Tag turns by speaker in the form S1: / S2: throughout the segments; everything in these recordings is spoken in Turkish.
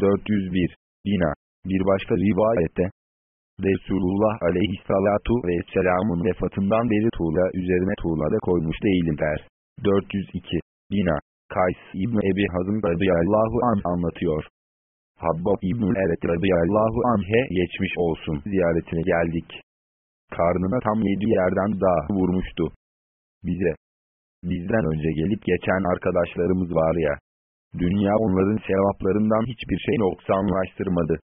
S1: 401 Bina Bir başka rivayette Resulullah aleyhissalatu vesselamın vefatından beri tuğla üzerine tuğla da koymuş değilim der. 402 Bina Kays İbni Ebi Hazım radıyallahu an anlatıyor. Habbab İbnül Eret radıyallahu anh'e geçmiş olsun ziyaretine geldik. Karnına tam yedi yerden daha vurmuştu. Bize, bizden önce gelip geçen arkadaşlarımız var ya, dünya onların sevaplarından hiçbir şey noksanlaştırmadı.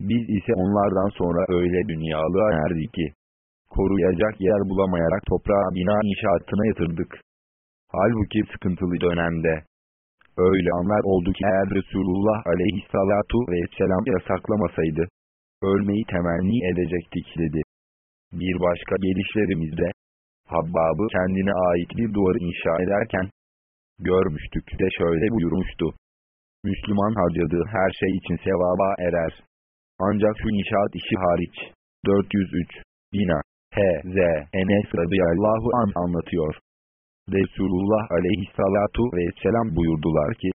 S1: Biz ise onlardan sonra öyle dünyalığa erdik ki, koruyacak yer bulamayarak toprağa bina inşaatına yatırdık. Halbuki sıkıntılı dönemde, öyle anlar oldu ki eğer Resulullah aleyhissalatu vesselam yasaklamasaydı, ölmeyi temenni edecektik dedi. Bir başka gelişlerimizde, Habbab'ı kendine ait bir duvarı inşa ederken, görmüştük de şöyle buyurmuştu. Müslüman harcadığı her şey için sevaba erer. Ancak şu inşaat işi hariç. 403 Bina H.Z. Enes radıyallahu an anlatıyor. Resulullah aleyhissalatu vesselam buyurdular ki,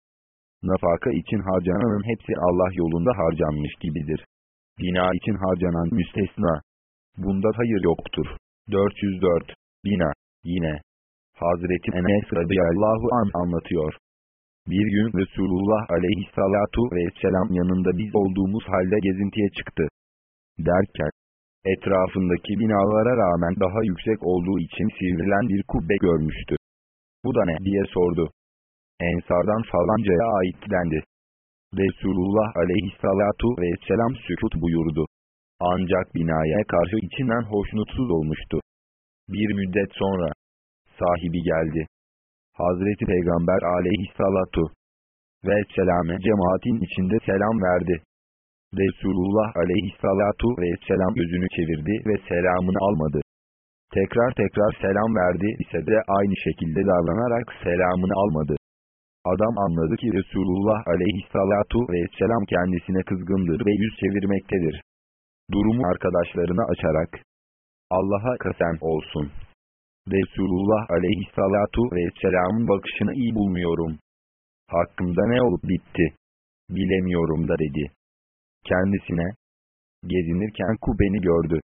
S1: Nafaka için harcananın hepsi Allah yolunda harcanmış gibidir. Bina için harcanan müstesna. Bunda hayır yoktur. 404 Bina Yine Hazreti Enes radıyallahu an anlatıyor. Bir gün Resulullah aleyhissalatu vesselam yanında biz olduğumuz halde gezintiye çıktı. Derken, etrafındaki binalara rağmen daha yüksek olduğu için sivrilen bir kubbe görmüştü. Bu da ne diye sordu. Ensardan falancaya ait dendi. Resulullah aleyhissalatu vesselam sükut buyurdu. Ancak binaya karşı içinden hoşnutsuz olmuştu. Bir müddet sonra, sahibi geldi. Hazreti Peygamber aleyhissalatu ve selame cemaatin içinde selam verdi. Resulullah aleyhissalatu ve selam gözünü çevirdi ve selamını almadı. Tekrar tekrar selam verdi ise de aynı şekilde davranarak selamını almadı. Adam anladı ki Resulullah aleyhissalatu ve selam kendisine kızgındır ve yüz çevirmektedir. Durumu arkadaşlarına açarak, Allah'a kasem olsun. Resulullah aleyhissalatu vesselamın bakışını iyi bulmuyorum. Hakkımda ne olup bitti? Bilemiyorum da dedi. Kendisine, gezinirken kubeni gördü.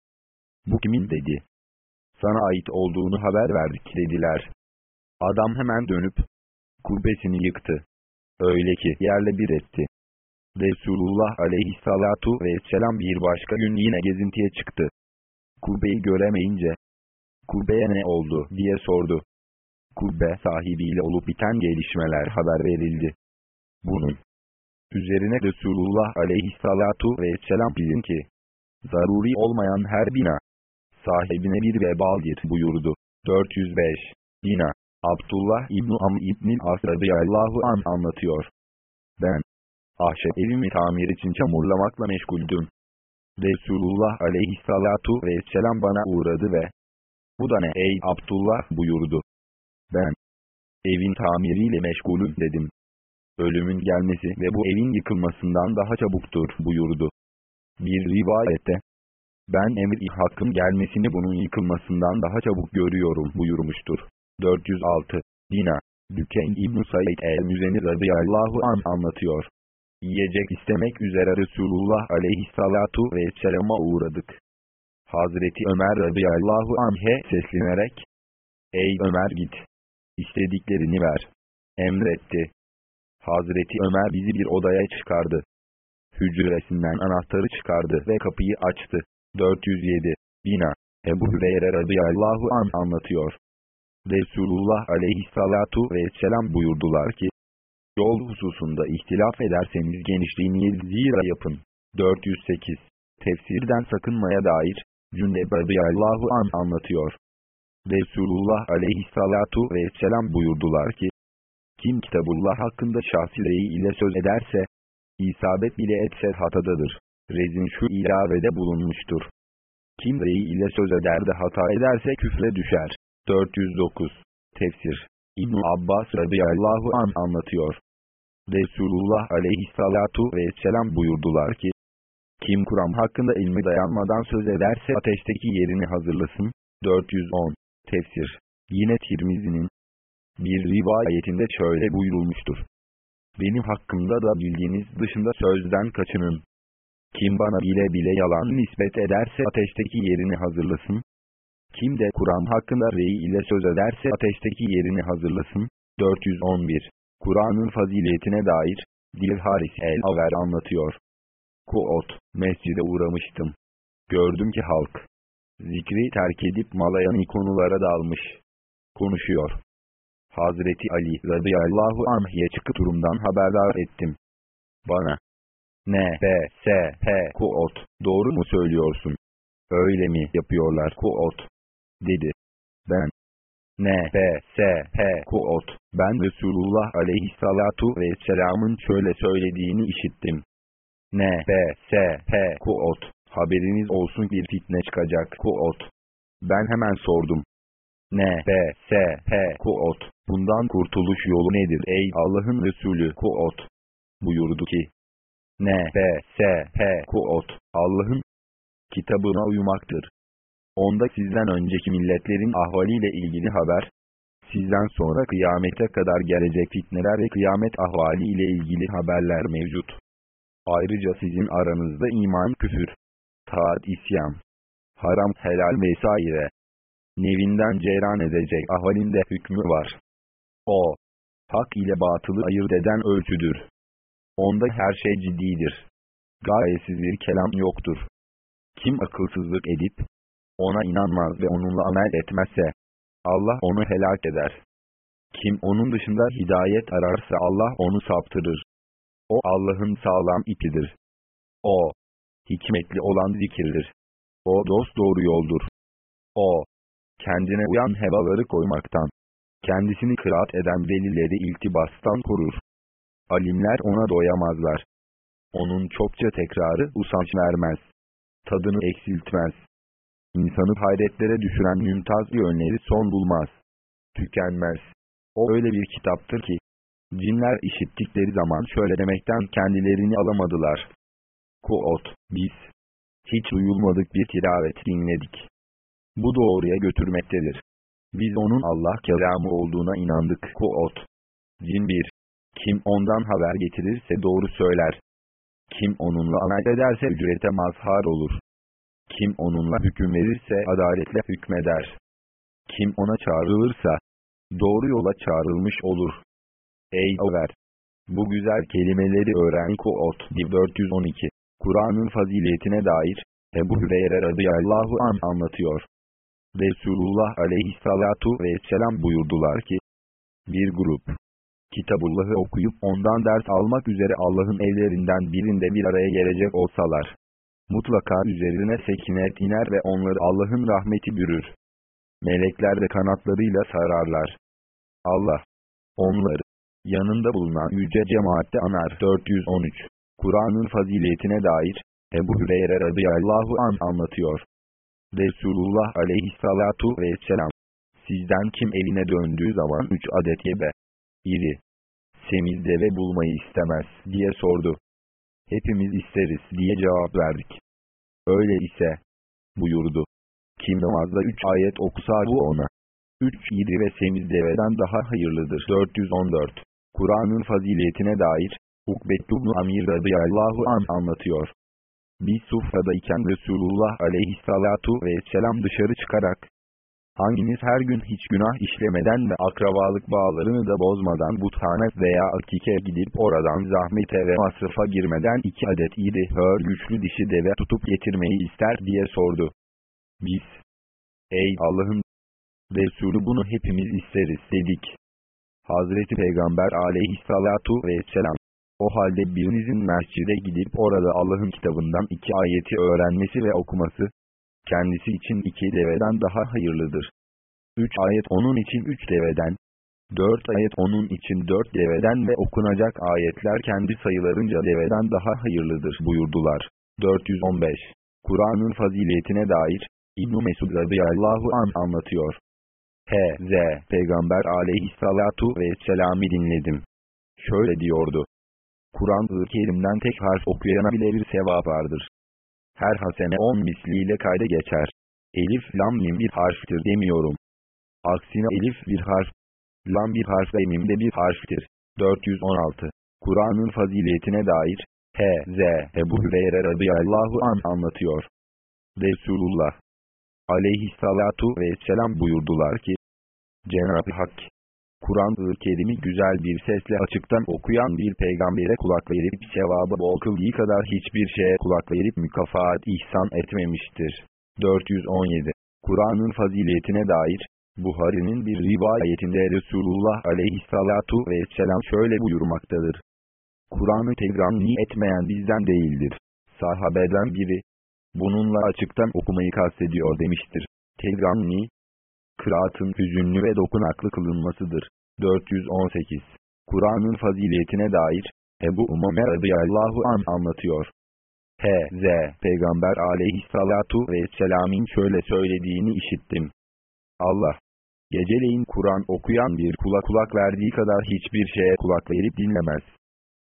S1: Bu kimin dedi. Sana ait olduğunu haber verdik dediler. Adam hemen dönüp, kubbesini yıktı. Öyle ki yerle bir etti. Resulullah aleyhissalatu vesselam bir başka gün yine gezintiye çıktı. Kubbeyi göremeyince, kubbeye ne oldu diye sordu. Kubbe sahibiyle olup biten gelişmeler haber verildi. Bunun üzerine Resulullah aleyhissalatu vesselam bilin ki, zaruri olmayan her bina, sahibine bir vebaldir buyurdu. 405 Bina Abdullah İbni Am İbni As radıyallahu an anlatıyor. Ben, ahşap evimi tamir için çamurlamakla meşguldüm. Resulullah aleyhissalatu vesselam bana uğradı ve bu da ne ey Abdullah buyurdu. Ben evin tamiriyle meşgulüm dedim. Ölümün gelmesi ve bu evin yıkılmasından daha çabuktur buyurdu. Bir rivayette ben emir hakkın gelmesini bunun yıkılmasından daha çabuk görüyorum buyurmuştur. 406 Dina Düken İbn-i Said el-Müzeni radıyallahu an anlatıyor. Yiyecek istemek üzere Resulullah aleyhissalatu vesselama uğradık. Hazreti Ömer radıyallahu anh'e seslenerek, Ey Ömer git, istediklerini ver, emretti. Hazreti Ömer bizi bir odaya çıkardı. Hücresinden anahtarı çıkardı ve kapıyı açtı. 407 Bina Ebu Hüreyre radıyallahu an anlatıyor. Resulullah aleyhissalatu vesselam buyurdular ki, Yol hususunda ihtilaf ederseniz genişliğini zira yapın. 408 Tefsirden sakınmaya dair, Cündeb radıyallahu an anlatıyor. Resulullah aleyhissalatu vesselam buyurdular ki, kim kitabullah hakkında şahsireyi ile söz ederse, isabet bile etse hatadadır. Rezin şu ilavede bulunmuştur. Kim reyi ile söz eder de hata ederse küfre düşer. 409 Tefsir ibn Abbas radıyallahu an anlatıyor. Resulullah aleyhissalatu vesselam buyurdular ki, kim Kur'an hakkında ilmi dayanmadan söz ederse ateşteki yerini hazırlasın. 410 Tefsir Yine Tirmizi'nin bir rivayetinde şöyle buyurulmuştur. benim hakkımda da bildiğiniz dışında sözden kaçının. Kim bana bile bile yalan nispet ederse ateşteki yerini hazırlasın. Kim de Kur'an hakkında rey ile söz ederse ateşteki yerini hazırlasın. 411 Kur'an'ın faziletine dair, Dil Haris el-Aver anlatıyor. Kuot, mescide uğramıştım. Gördüm ki halk, zikri terk edip malayan konulara dalmış. Konuşuyor. Hazreti Ali radıyallahu anh'ye çıkıp durumdan haberdar ettim. Bana, N, B, S, H, Kuot, doğru mu söylüyorsun? Öyle mi yapıyorlar Kuot? Dedi. Ben, N, B, S, H, Kuot, ben Resulullah aleyhissalatu vesselamın şöyle söylediğini işittim. N, B, S, H, Kuot, haberiniz olsun bir fitne çıkacak Kuot. Ben hemen sordum. N, B, S, H, Kuot, bundan kurtuluş yolu nedir ey Allah'ın Resulü Kuot? Buyurdu ki, N, B, S, H, Kuot, Allah'ın kitabına uymaktır. Onda sizden önceki milletlerin ahvaliyle ilgili haber, sizden sonra kıyamete kadar gelecek fitneler ve kıyamet ahvali ile ilgili haberler mevcut. Ayrıca sizin aranızda iman küfür, taat isyan, haram helal vesaire, nevinden ceyran edecek ahvalinde hükmü var. O, hak ile batılı ayırt eden ölçüdür. Onda her şey ciddidir. Gayesiz bir kelam yoktur. Kim akılsızlık edip, ona inanmaz ve onunla amel etmezse, Allah onu helak eder. Kim onun dışında hidayet ararsa Allah onu saptırır. O Allah'ın sağlam ipidir. O, hikmetli olan zikirdir. O dost doğru yoldur. O, kendine uyan hevaları koymaktan, kendisini kıraat eden velileri iltibastan korur. Alimler ona doyamazlar. Onun çokça tekrarı usanç vermez. Tadını eksiltmez. İnsanı hayretlere düşüren mümtaz yönleri son bulmaz. Tükenmez. O öyle bir kitaptır ki, cinler işittikleri zaman şöyle demekten kendilerini alamadılar. Kuot, biz, hiç duyulmadık bir tilavet dinledik. Bu doğruya götürmektedir. Biz onun Allah kelamı olduğuna inandık. Kuot. Cin 1. Kim ondan haber getirirse doğru söyler. Kim onunla amel ederse ücrete mazhar olur. Kim onunla hüküm verirse adaletle hükmeder. Kim ona çağrılırsa, doğru yola çağrılmış olur. Ey Över! Bu güzel kelimeleri öğren Kuot 412. Kur'an'ın faziletine dair, Ebu Hüreyre radıyallahu an anlatıyor. Resulullah aleyhissalatu vesselam buyurdular ki, bir grup, Kitabullah'ı okuyup ondan ders almak üzere Allah'ın evlerinden birinde bir araya gelecek olsalar, mutlaka üzerine sekinet iner ve onları Allah'ın rahmeti bürür. Melekler de kanatlarıyla sararlar. Allah, onları, yanında bulunan yüce cemaatte anar. 413 Kur'an'ın faziletine dair, Ebu Hüreyre radıyallahu an anlatıyor. Resulullah aleyhissalatu vesselam, sizden kim eline döndüğü zaman üç adet yebe, iri, semiz deve bulmayı istemez diye sordu. Hepimiz isteriz diye cevap verdik. Öyle ise, buyurdu. Kim namazda üç ayet okusa bu ona. Üç iri ve semiz deveden daha hayırlıdır. 414 Kur'an'ın faziletine dair, Ukbettu ibn Amir radıyallahu an anlatıyor. Biz iken Resulullah aleyhissalatu vesselam dışarı çıkarak, hanginiz her gün hiç günah işlemeden ve akrabalık bağlarını da bozmadan buthane veya akike gidip oradan zahmete ve masrafa girmeden iki adet iri hör güçlü dişi deve tutup getirmeyi ister diye sordu. Biz, ey Allah'ın Resulü bunu hepimiz isteriz dedik. Hazreti Peygamber aleyhissalatu vesselam, o halde birinizin mescide gidip orada Allah'ın kitabından iki ayeti öğrenmesi ve okuması, kendisi için iki deveden daha hayırlıdır. Üç ayet onun için üç deveden, dört ayet onun için dört deveden ve okunacak ayetler kendi sayılarınca deveden daha hayırlıdır buyurdular. 415 Kur'an'ın faziletine dair, İbn-i Mesud radıyallahu an anlatıyor. H.Z. Peygamber aleyhissalatu vesselam'ı dinledim. Şöyle diyordu. Kur'an-ı Kerim'den tek harf okuyana bile bir sevap vardır. Her hasene on misliyle kayda geçer. Elif, lam, mim bir harftir demiyorum. Aksine elif bir harf, lam bir harf ve mim de bir harftir. 416 Kur'an'ın faziletine dair, H.Z. Ebu Hüreyre radıyallahu an anlatıyor. Resulullah aleyhissalatu vesselam buyurdular ki, Cenab-ı Hak, Kur'an-ı Kerim'i güzel bir sesle açıktan okuyan bir peygambere kulak verip sevabı bol kıldığı kadar hiçbir şeye kulak verip mükafat ihsan etmemiştir. 417 Kur'an'ın faziletine dair, Buhari'nin bir rivayetinde Resulullah aleyhissalatu vesselam şöyle buyurmaktadır. Kur'an'ı tegrani etmeyen bizden değildir. Sahabeden biri, bununla açıktan okumayı kastediyor demiştir. Tegrani, kıraatın hüzünlü ve dokunaklı kılınmasıdır. 418 Kur'an'ın faziletine dair, Ebu Umame radıyallahu an anlatıyor. H.Z. Peygamber aleyhissalatu vesselam'in şöyle söylediğini işittim. Allah, geceleyin Kur'an okuyan bir kula kulak verdiği kadar hiçbir şeye kulak verip dinlemez.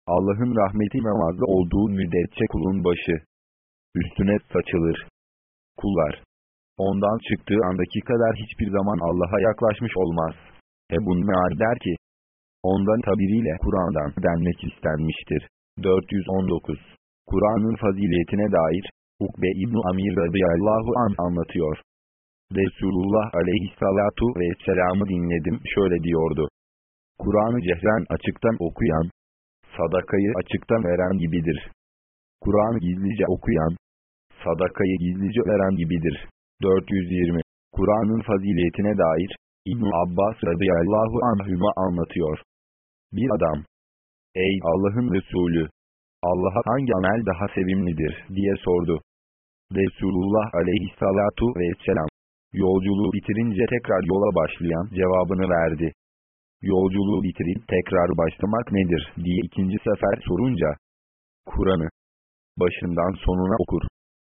S1: Allah'ın rahmeti namazda olduğu müddetçe kulun başı üstüne saçılır. Kullar, ondan çıktığı andaki kadar hiçbir zaman Allah'a yaklaşmış olmaz. Ebu Me'ar der ki, ondan tabiriyle Kur'an'dan denmek istenmiştir. 419 Kur'an'ın faziletine dair, Ukbe İbn Amir radıyallahu an anlatıyor. Resulullah aleyhissalatu vesselam'ı dinledim şöyle diyordu. Kur'an'ı cehren açıktan okuyan, sadakayı açıktan veren gibidir. Kur'an'ı gizlice okuyan, sadakayı gizlice veren gibidir. 420 Kur'an'ın faziletine dair, İbn Abbas radıyallahu anhüma anlatıyor. Bir adam, Ey Allah'ın Resulü! Allah'a hangi amel daha sevimlidir diye sordu. Resulullah aleyhissalatu vesselam, yolculuğu bitirince tekrar yola başlayan cevabını verdi. Yolculuğu bitirip tekrar başlamak nedir diye ikinci sefer sorunca, Kur'an'ı başından sonuna okur.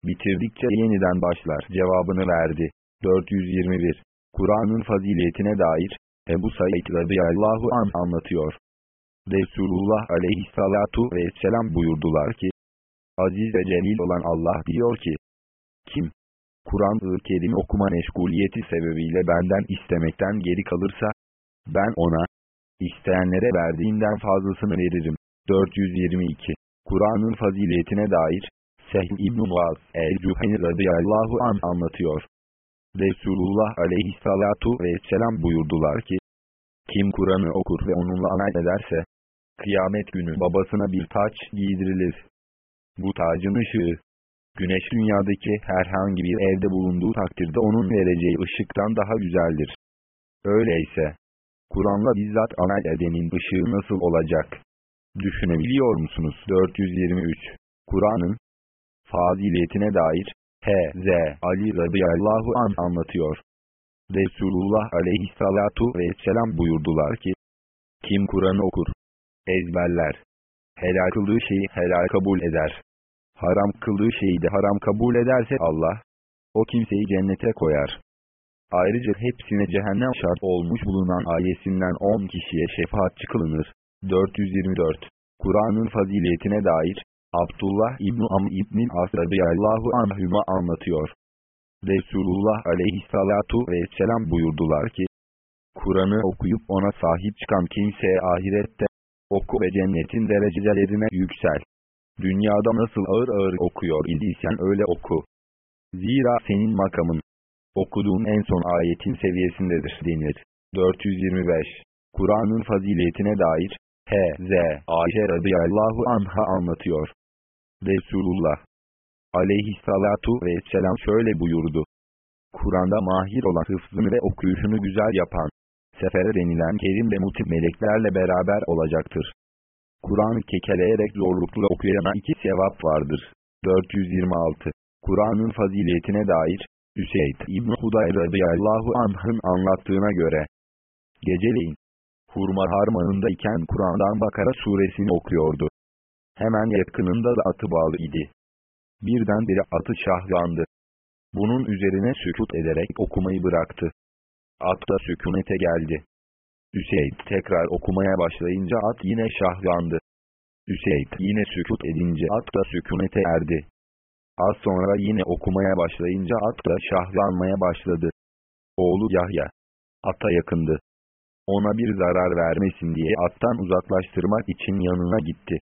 S1: Bitirdikçe yeniden başlar cevabını verdi. 421 Kur'an'ın faziletine dair, Ebu Said radıyallahu an anlatıyor. Resulullah aleyhissalatu vesselam buyurdular ki, Aziz ve celil olan Allah diyor ki, kim, Kur'an-ı Kerim okuma meşguliyeti sebebiyle benden istemekten geri kalırsa, ben ona, isteyenlere verdiğinden fazlasını veririm. 422 Kur'an'ın faziletine dair, Sehl İbn-i Muaz el-Cüheni radıyallahu an anlatıyor. Resulullah aleyhissalatu vesselam buyurdular ki, kim Kur'an'ı okur ve onunla amel ederse, kıyamet günü babasına bir taç giydirilir. Bu tacın ışığı, güneş dünyadaki herhangi bir evde bulunduğu takdirde onun vereceği ışıktan daha güzeldir. Öyleyse, Kur'an'la bizzat amel edenin ışığı nasıl olacak? Düşünebiliyor musunuz? 423 Kur'an'ın faziletine dair H.Z. Ali radıyallahu an anlatıyor. Resulullah aleyhissalatu vesselam buyurdular ki, kim Kur'an'ı okur, ezberler, helal kıldığı şeyi helal kabul eder, haram kıldığı şeyi de haram kabul ederse Allah, o kimseyi cennete koyar. Ayrıca hepsine cehennem şart olmuş bulunan ayesinden 10 kişiye şefaatçi kılınır. 424 Kur'an'ın faziletine dair, Abdullah İbn Am İbn As radıyallahu anhüma anlatıyor. Resulullah aleyhissalatu vesselam buyurdular ki, Kur'an'ı okuyup ona sahip çıkan kimseye ahirette, oku ve cennetin derecelerine yüksel. Dünyada nasıl ağır ağır okuyor idiysen öyle oku. Zira senin makamın, okuduğun en son ayetin seviyesindedir denir. 425 Kur'an'ın faziletine dair, H.Z. Ayşe radıyallahu anha anlatıyor. Resulullah aleyhissalatu vesselam şöyle buyurdu. Kur'an'da mahir olan hıfzını ve okuyuşunu güzel yapan, sefere denilen kerim ve mutip meleklerle beraber olacaktır. Kur'an'ı kekeleyerek zorlukla okuyana iki sevap vardır. 426 Kur'an'ın faziletine dair, Üseyd İbn Huday radıyallahu anh'ın anlattığına göre, geceleyin, hurma harmanında iken Kur'an'dan Bakara suresini okuyordu. Hemen yakınında da atı bağlı idi. Birdenbire atı şahlandı. Bunun üzerine sükut ederek okumayı bıraktı. At da sükunete geldi. Üseyd tekrar okumaya başlayınca at yine şahlandı. Üseyd yine sükut edince at da sükunete erdi. Az sonra yine okumaya başlayınca at da şahlanmaya başladı. Oğlu Yahya. Ata yakındı. Ona bir zarar vermesin diye attan uzaklaştırmak için yanına gitti.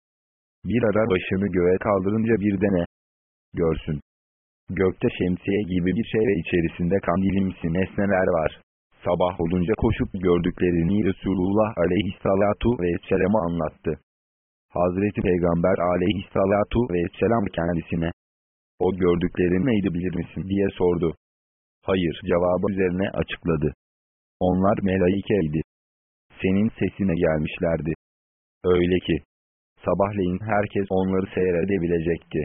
S1: Bir ara başını göğe kaldırınca bir de ne görsün. Gökte şemsiye gibi bir şey ve içerisinde kandilimsi nesneler var. Sabah olunca koşup gördüklerini Resulullah aleyhissalatu vesselam'a anlattı. Hazreti Peygamber aleyhissalatu vesselam kendisine, o gördüklerin neydi bilir misin diye sordu. Hayır cevabı üzerine açıkladı. Onlar melaikeydi. Senin sesine gelmişlerdi. Öyle ki, sabahleyin herkes onları seyredebilecekti.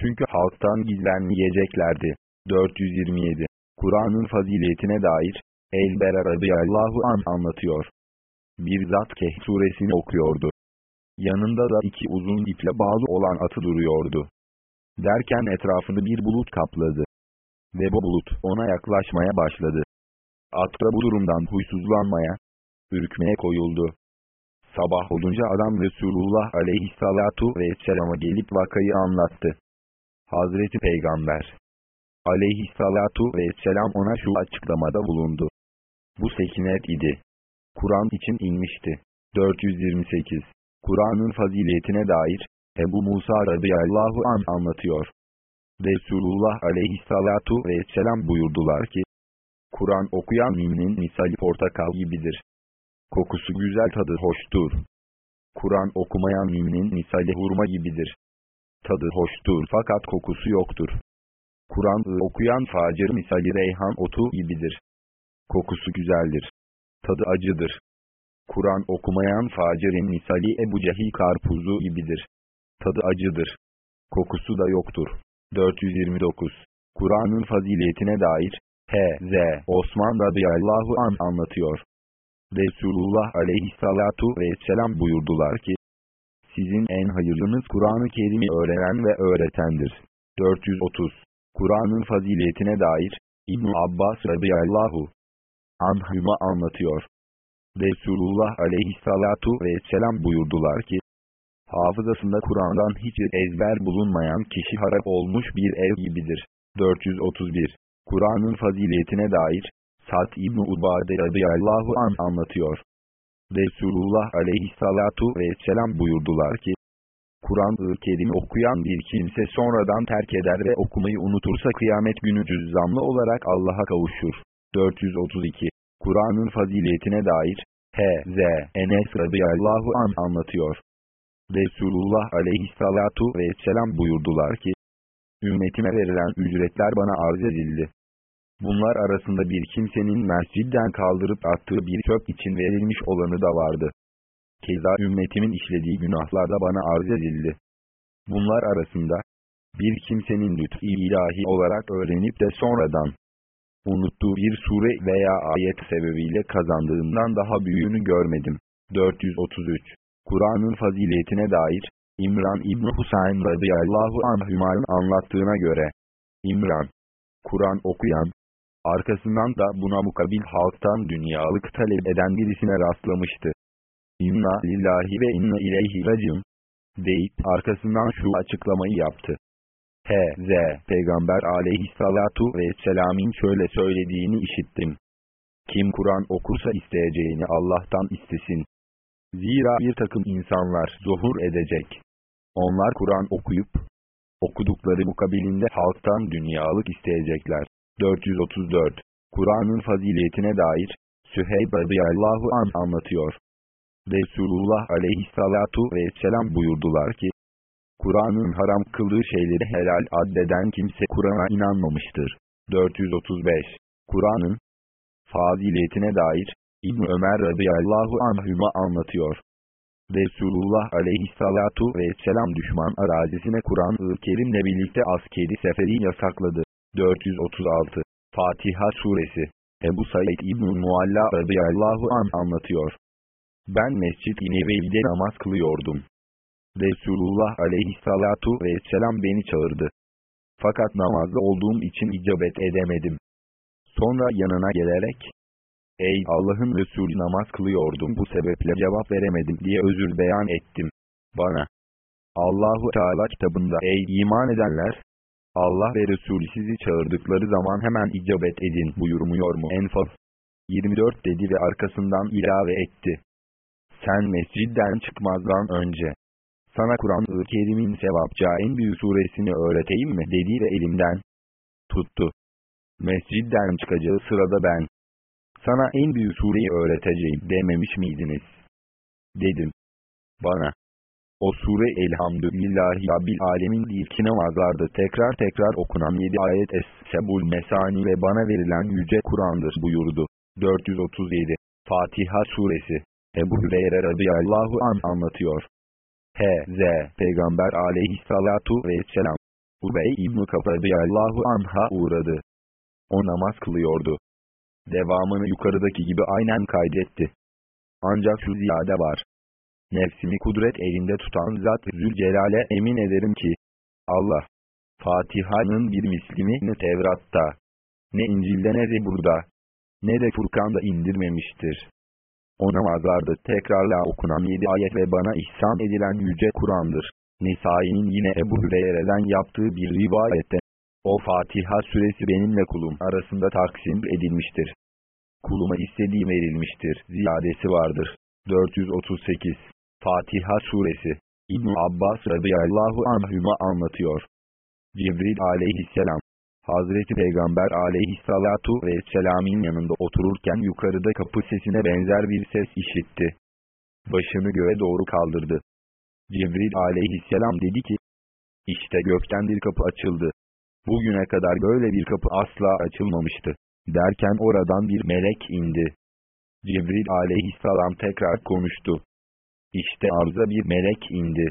S1: Çünkü halktan gizlenmeyeceklerdi. 427 Kur'an'ın faziletine dair El-Bera radıyallahu an anlatıyor. Bir zat Kehf suresini okuyordu. Yanında da iki uzun iple bağlı olan atı duruyordu. Derken etrafını bir bulut kapladı. Ve bu bulut ona yaklaşmaya başladı. At da bu durumdan huysuzlanmaya, ürkmeye koyuldu. Sabah olunca adam Resulullah aleyhissalatu vesselama gelip vakayı anlattı. Hazreti Peygamber aleyhissalatu vesselam ona şu açıklamada bulundu. Bu sekinet idi. Kur'an için inmişti. 428 Kur'an'ın faziletine dair Ebu Musa radıyallahu an anlatıyor. Resulullah aleyhissalatu vesselam buyurdular ki, Kur'an okuyan müminin misali portakal gibidir. Kokusu güzel tadı hoştur. Kur'an okumayan müminin misali hurma gibidir. Tadı hoştur fakat kokusu yoktur. Kur'an okuyan facir misali reyhan otu gibidir. Kokusu güzeldir. Tadı acıdır. Kur'an okumayan facirin misali Ebu Cehil karpuzu gibidir. Tadı acıdır. Kokusu da yoktur. 429 Kur'an'ın faziletine dair H.Z. Osman radıyallahu an anlatıyor. Resulullah aleyhissalatu vesselam buyurdular ki, Sizin en hayırlınız Kur'an-ı Kerim'i öğrenen ve öğretendir. 430 Kur'an'ın faziletine dair İbn Abbas radıyallahu anhüma anlatıyor. Resulullah aleyhissalatu vesselam buyurdular ki, hafızasında Kur'an'dan hiç ezber bulunmayan kişi harap olmuş bir ev gibidir. 431 Kur'an'ın faziletine dair Sa'd İbn Ubade radıyallahu an anlatıyor. Resulullah aleyhissalatu vesselam buyurdular ki, Kur'an-ı Kerim okuyan bir kimse sonradan terk eder ve okumayı unutursa kıyamet günü cüzzamlı olarak Allah'a kavuşur. 432 Kur'an'ın faziletine dair H.Z. Enes radıyallahu an anlatıyor. Resulullah aleyhissalatu vesselam buyurdular ki, Ümmetime verilen ücretler bana arz edildi. Bunlar arasında bir kimsenin mescidden kaldırıp attığı bir çöp için verilmiş olanı da vardı. Keza ümmetimin işlediği günahlar da bana arz edildi. Bunlar arasında, bir kimsenin lütfi ilahi olarak öğrenip de sonradan, unuttuğu bir sure veya ayet sebebiyle kazandığından daha büyüğünü görmedim. 433 Kur'an'ın faziletine dair, İmran İbn Husayn radıyallahu anhümanın anlattığına göre, İmran, Kur'an okuyan, arkasından da buna mukabil halktan dünyalık talep eden birisine rastlamıştı. İnna lillahi ve inna ileyhi racim, deyip arkasından şu açıklamayı yaptı. H.Z. Peygamber aleyhissalatu vesselam'in şöyle söylediğini işittim. Kim Kur'an okursa isteyeceğini Allah'tan istesin. Zira bir takım insanlar zuhur edecek. Onlar Kur'an okuyup, okudukları mukabilinde halktan dünyalık isteyecekler. 434 Kur'an'ın faziletine dair, Süheyb radıyallahu an anlatıyor. Resulullah aleyhissalatu vesselam buyurdular ki, Kur'an'ın haram kıldığı şeyleri helal addeden kimse Kur'an'a inanmamıştır. 435 Kur'an'ın faziletine dair İbn Ömer radıyallahu anhüma anlatıyor. Resulullah aleyhissalatu vesselam düşman arazisine Kur'an-ı Kerim'le birlikte askeri seferi yasakladı. 436 Fatiha Suresi Ebu Said İbn-i Mualla radıyallahu an anlatıyor. Ben Mescid-i Nebevi'de namaz kılıyordum. Resulullah aleyhissalatu vesselam beni çağırdı. Fakat namazda olduğum için icabet edemedim. Sonra yanına gelerek, Ey Allah'ın Resulü namaz kılıyordum bu sebeple cevap veremedim diye özür beyan ettim. Bana, Allahu Teala kitabında ey iman edenler, Allah ve Resulü sizi çağırdıkları zaman hemen icabet edin buyurmuyor mu Enfal 24 dedi ve arkasından ilave etti. Sen mescidden çıkmazdan önce sana Kur'an-ı Kerim'in sevapça en büyük suresini öğreteyim mi dedi ve elimden tuttu. Mescidden çıkacağı sırada ben sana en büyük sureyi öğreteceğim dememiş miydiniz? Dedim. Bana. O sure Elhamdülillahi Rabbil Alemin ilk namazlarda tekrar tekrar okunan 7 ayet Es-Sebul Mesani ve bana verilen yüce Kur'an'dır buyurdu. 437 Fatiha Suresi Ebu Hüreyre radıyallahu an anlatıyor. H.Z. Peygamber aleyhissalatu vesselam Ubey İbn-i radıyallahu anha uğradı. O namaz kılıyordu. Devamını yukarıdaki gibi aynen kaydetti. Ancak şu ziyade var. Nefsimi kudret elinde tutan Zat Zülcelal'e emin ederim ki, Allah, Fatiha'nın bir mislini ne Tevrat'ta, ne İncil'de ne de burada, ne de Furkan'da indirmemiştir. O namazlarda tekrarla okunan yedi ayet ve bana ihsan edilen yüce Kur'an'dır. Nisai'nin yine Ebu Hüreyre'den yaptığı bir rivayette, o Fatiha suresi benimle kulum arasında taksim edilmiştir. Kuluma istediğim verilmiştir, ziyadesi vardır. 438 Fatiha suresi İbn Abbas radıyallahu anhüma anlatıyor. Cibril aleyhisselam Hazreti Peygamber aleyhissalatu vesselam'in yanında otururken yukarıda kapı sesine benzer bir ses işitti. Başını göğe doğru kaldırdı. Cibril aleyhisselam dedi ki, İşte gökten bir kapı açıldı. Bugüne kadar böyle bir kapı asla açılmamıştı. Derken oradan bir melek indi. Cibril aleyhisselam tekrar konuştu. İşte arza bir melek indi.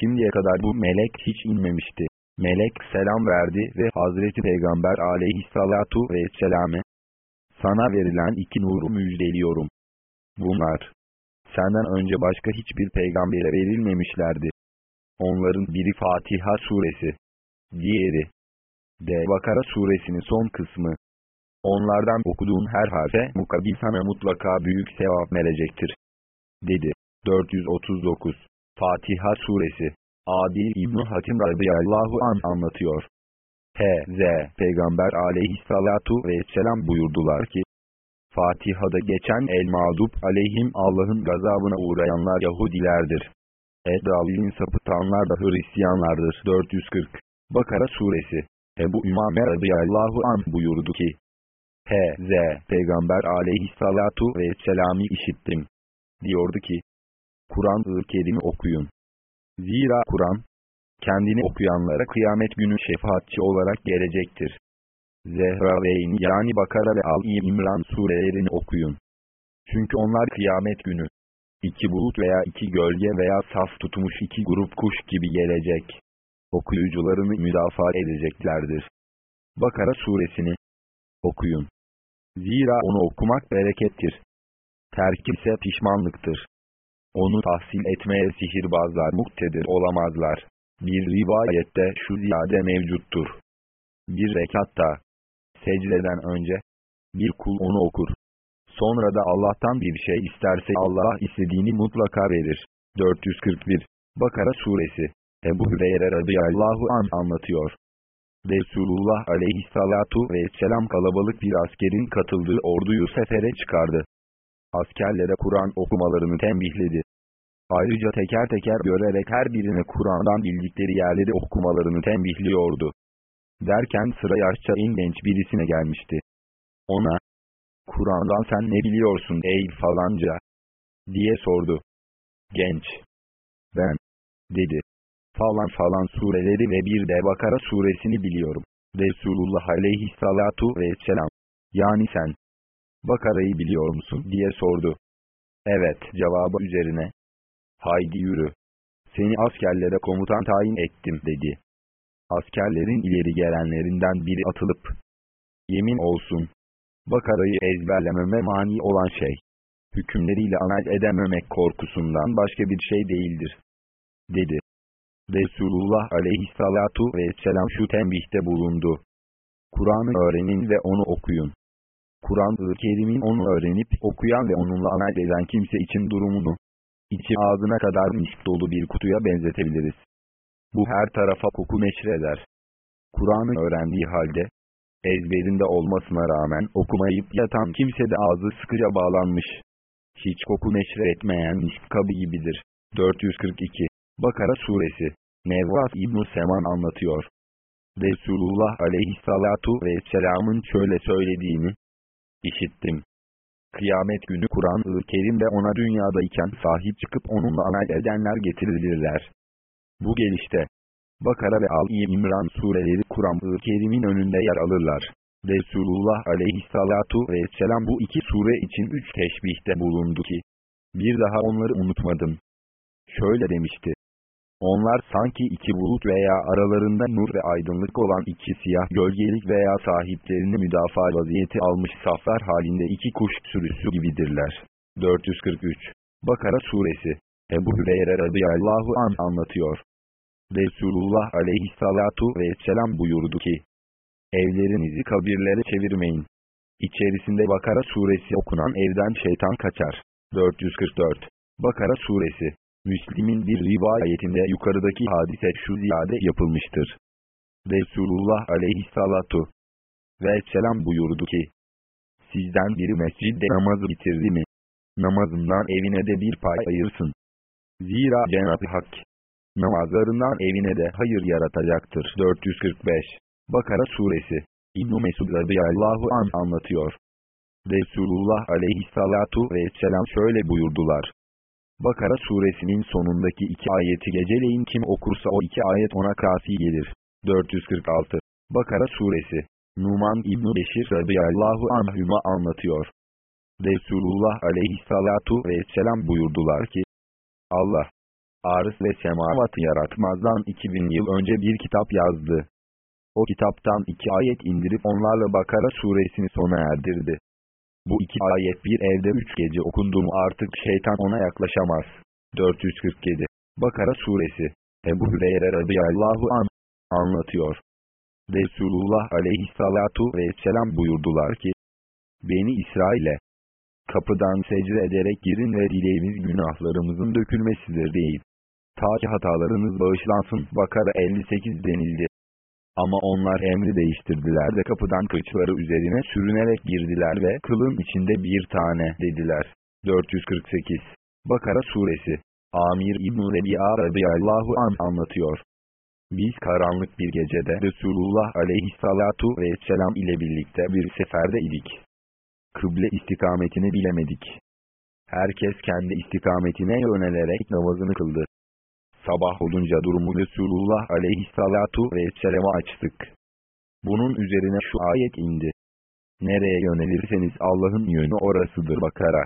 S1: Şimdiye kadar bu melek hiç inmemişti. Melek selam verdi ve Hazreti Peygamber aleyhissalatu vesselam'e sana verilen iki nuru müjdeliyorum. Bunlar senden önce başka hiçbir peygambere verilmemişlerdi. Onların biri Fatiha suresi, diğeri de Bakara suresinin son kısmı. Onlardan okuduğun her harfe mukabil sana mutlaka büyük sevap verecektir. Dedi. 439 Fatiha Suresi Adil İbn Hatim radıyallahu an anlatıyor. H.Z. Peygamber aleyhissalatu vesselam buyurdular ki, Fatiha'da geçen el-mağdup aleyhim Allah'ın gazabına uğrayanlar Yahudilerdir. Eddalil'in sapıtanlar da Hristiyanlardır. 440 Bakara Suresi Ebu Ümame radıyallahu an buyurdu ki, H.Z. Peygamber aleyhissalatu vesselam'ı işittim. Diyordu ki, Kur'an-ı Kerim'i okuyun. Zira Kur'an, kendini okuyanlara kıyamet günü şefaatçi olarak gelecektir. Zehraveyn yani Bakara ve Al-i İmran surelerini okuyun. Çünkü onlar kıyamet günü, iki bulut veya iki gölge veya saf tutmuş iki grup kuş gibi gelecek. Okuyucularını müdafaa edeceklerdir. Bakara suresini okuyun. Zira onu okumak berekettir. Terk ise pişmanlıktır. Onu tahsil etmeye sihirbazlar muktedir olamazlar. Bir rivayette şu ziyade mevcuttur. Bir rekatta, secdeden önce, bir kul onu okur. Sonra da Allah'tan bir şey isterse Allah istediğini mutlaka verir. 441 Bakara Suresi Ebu Hüreyre radıyallahu an anlatıyor. Resulullah aleyhissalatu vesselam kalabalık bir askerin katıldığı orduyu sefere çıkardı askerlere Kur'an okumalarını tembihledi. Ayrıca teker teker görerek her birine Kur'an'dan bildikleri yerleri okumalarını tembihliyordu. Derken sıra yaşça en genç birisine gelmişti. Ona, Kur'an'dan sen ne biliyorsun ey falanca, diye sordu. Genç, ben, dedi, falan falan sureleri ve bir de Bakara suresini biliyorum. Resulullah aleyhissalatu vesselam, yani sen, Bakara'yı biliyor musun diye sordu. Evet cevabı üzerine. Haydi yürü. Seni askerlere komutan tayin ettim dedi. Askerlerin ileri gelenlerinden biri atılıp. Yemin olsun. Bakara'yı ezberlememe mani olan şey. Hükümleriyle amel edememek korkusundan başka bir şey değildir. Dedi. Resulullah aleyhissalatu vesselam şu tembihte bulundu. Kur'an'ı öğrenin ve onu okuyun. Kur'an-ı Kerim'in onu öğrenip okuyan ve onunla amel eden kimse için durumunu, içi ağzına kadar misk dolu bir kutuya benzetebiliriz. Bu her tarafa koku neşreder. Kur'an'ı öğrendiği halde, Ezberinde olmasına rağmen okumayıp yatan kimse de ağzı sıkıca bağlanmış. Hiç koku neşre etmeyen misk kabı gibidir. 442 Bakara Suresi Nevvas İbn-i Seman anlatıyor. Resulullah aleyhissalatu vesselamın şöyle söylediğini işittim. Kıyamet günü Kur'an-ı Kerim'de ona dünyadayken sahip çıkıp onunla amel edenler getirilirler. Bu gelişte, Bakara ve Al-i İmran sureleri Kur'an-ı Kerim'in önünde yer alırlar. Resulullah aleyhissalatu vesselam bu iki sure için üç teşbihte bulundu ki, bir daha onları unutmadım. Şöyle demişti. Onlar sanki iki bulut veya aralarında nur ve aydınlık olan iki siyah gölgelik veya sahiplerini müdafaa vaziyeti almış saflar halinde iki kuş sürüsü gibidirler. 443 Bakara Suresi Ebu Hüreyre radıyallahu an anlatıyor. Resulullah aleyhissalatu vesselam buyurdu ki, Evlerinizi kabirlere çevirmeyin. İçerisinde Bakara suresi okunan evden şeytan kaçar. 444 Bakara suresi Müslim'in bir rivayetinde yukarıdaki hadise şu ziyade yapılmıştır. Resulullah aleyhissalatu vesselam buyurdu ki, Sizden biri mescidde namazı bitirdi mi? Namazından evine de bir pay ayırsın. Zira Cenab-ı Hak, namazlarından evine de hayır yaratacaktır. 445 Bakara suresi İbn-i Mesud radıyallahu an anlatıyor. Resulullah aleyhissalatu vesselam şöyle buyurdular. Bakara suresinin sonundaki iki ayeti geceleyin kim okursa o iki ayet ona kafi gelir. 446 Bakara suresi Numan İbn-i Beşir radıyallahu anhüma anlatıyor. Resulullah aleyhissalatu vesselam buyurdular ki, Allah, arız ve semavatı yaratmazdan 2000 yıl önce bir kitap yazdı. O kitaptan iki ayet indirip onlarla Bakara suresini sona erdirdi. Bu iki ayet bir evde üç gece okundu mu artık şeytan ona yaklaşamaz. 447 Bakara suresi Ebu Hüreyre radıyallahu an anlatıyor. Resulullah aleyhissalatu vesselam buyurdular ki, Beni İsrail'e, kapıdan secde ederek girin ve dileğimiz günahlarımızın dökülmesidir değil. Ta ki hatalarınız bağışlansın. Bakara 58 denildi. Ama onlar emri değiştirdiler de kapıdan kıçları üzerine sürünerek girdiler ve kılın içinde bir tane dediler. 448 Bakara Suresi Amir İbn-i Rebi'a radıyallahu an anlatıyor. Biz karanlık bir gecede Resulullah aleyhissalatu vesselam ile birlikte bir seferde idik. Kıble istikametini bilemedik. Herkes kendi istikametine yönelerek namazını kıldı. Sabah olunca durumu Resulullah aleyhissalatu vesselam'a açtık. Bunun üzerine şu ayet indi. Nereye yönelirseniz Allah'ın yönü orasıdır Bakara.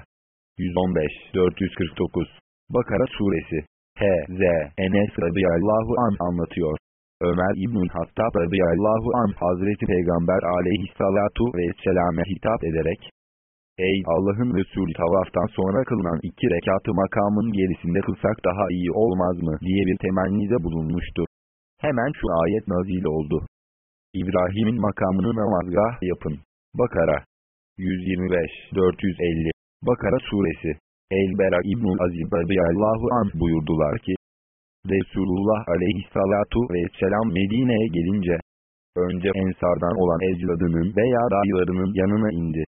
S1: 115 449 Bakara suresi H.Z. Enes radıyallahu an anlatıyor. Ömer İbn-i Hattab radıyallahu an Hazreti Peygamber aleyhissalatu vesselame hitap ederek, Ey Allah'ın Resulü tavaftan sonra kılınan iki rekatı makamın gerisinde kılsak daha iyi olmaz mı diye bir temennide bulunmuştu. Hemen şu ayet nazil oldu. İbrahim'in makamını namazgah yapın. Bakara 125 450 Bakara suresi El-Bera İbnül Azib radıyallahu anh buyurdular ki Resulullah aleyhissalatu vesselam Medine'ye gelince önce ensardan olan ecdadının veya dayılarının yanına indi.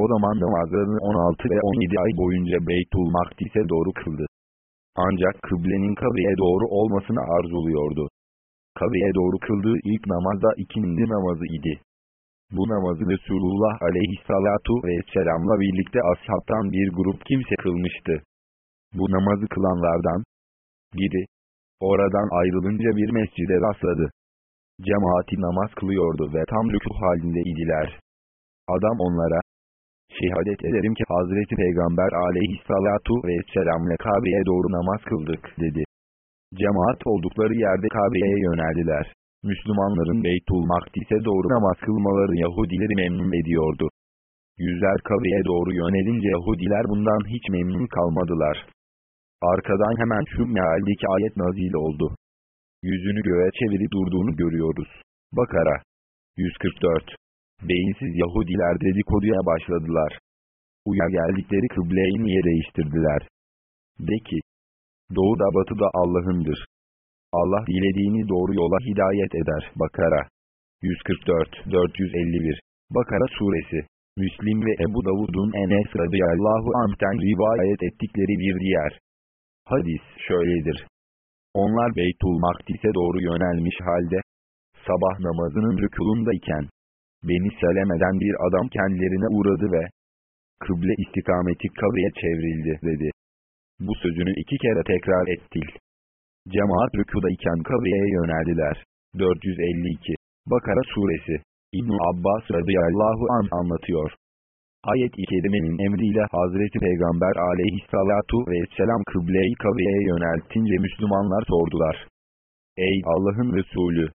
S1: O zaman namazlarını 16 ve 17 ay boyunca Beytul Makdis'e doğru kıldı. Ancak kıblenin kabriye doğru olmasını arzuluyordu. Kabriye doğru kıldığı ilk namaz da ikindi namazı idi. Bu namazı Resulullah aleyhissalatu vesselamla birlikte ashabtan bir grup kimse kılmıştı. Bu namazı kılanlardan biri, oradan ayrılınca bir mescide rastladı. Cemaati namaz kılıyordu ve tam rükû halinde idiler. Adam onlara, şehadet ederim ki Hazreti Peygamber aleyhissalatu vesselamle Kabe'ye doğru namaz kıldık dedi. Cemaat oldukları yerde Kabe'ye yöneldiler. Müslümanların Beytul Makdis'e doğru namaz kılmaları Yahudileri memnun ediyordu. Yüzler Kabe'ye doğru yönelince Yahudiler bundan hiç memnun kalmadılar. Arkadan hemen şu mealdeki ayet nazil oldu. Yüzünü göğe çeviri durduğunu görüyoruz. Bakara 144 Beyinsiz Yahudiler dedikoduya başladılar. Uya geldikleri kıbleyi niye değiştirdiler? De ki, doğuda batıda Allah'ındır. Allah dilediğini doğru yola hidayet eder. Bakara 144-451 Bakara Suresi Müslim ve Ebu Davud'un Enes radıyallahu anh'ten rivayet ettikleri bir diğer hadis şöyledir. Onlar Beytul Makdis'e doğru yönelmiş halde, sabah namazının rükulundayken, Beni Seleme'den bir adam kendilerine uğradı ve, kıble istikameti kabriye çevrildi dedi. Bu sözünü iki kere tekrar ettil. Cemaat rükudayken kabriye yöneldiler. 452 Bakara Suresi İbn Abbas radıyallahu an anlatıyor. Ayet-i kerimenin emriyle Hazreti Peygamber aleyhissalatu vesselam kıbleyi kabriye yöneltince Müslümanlar sordular. Ey Allah'ın Resulü!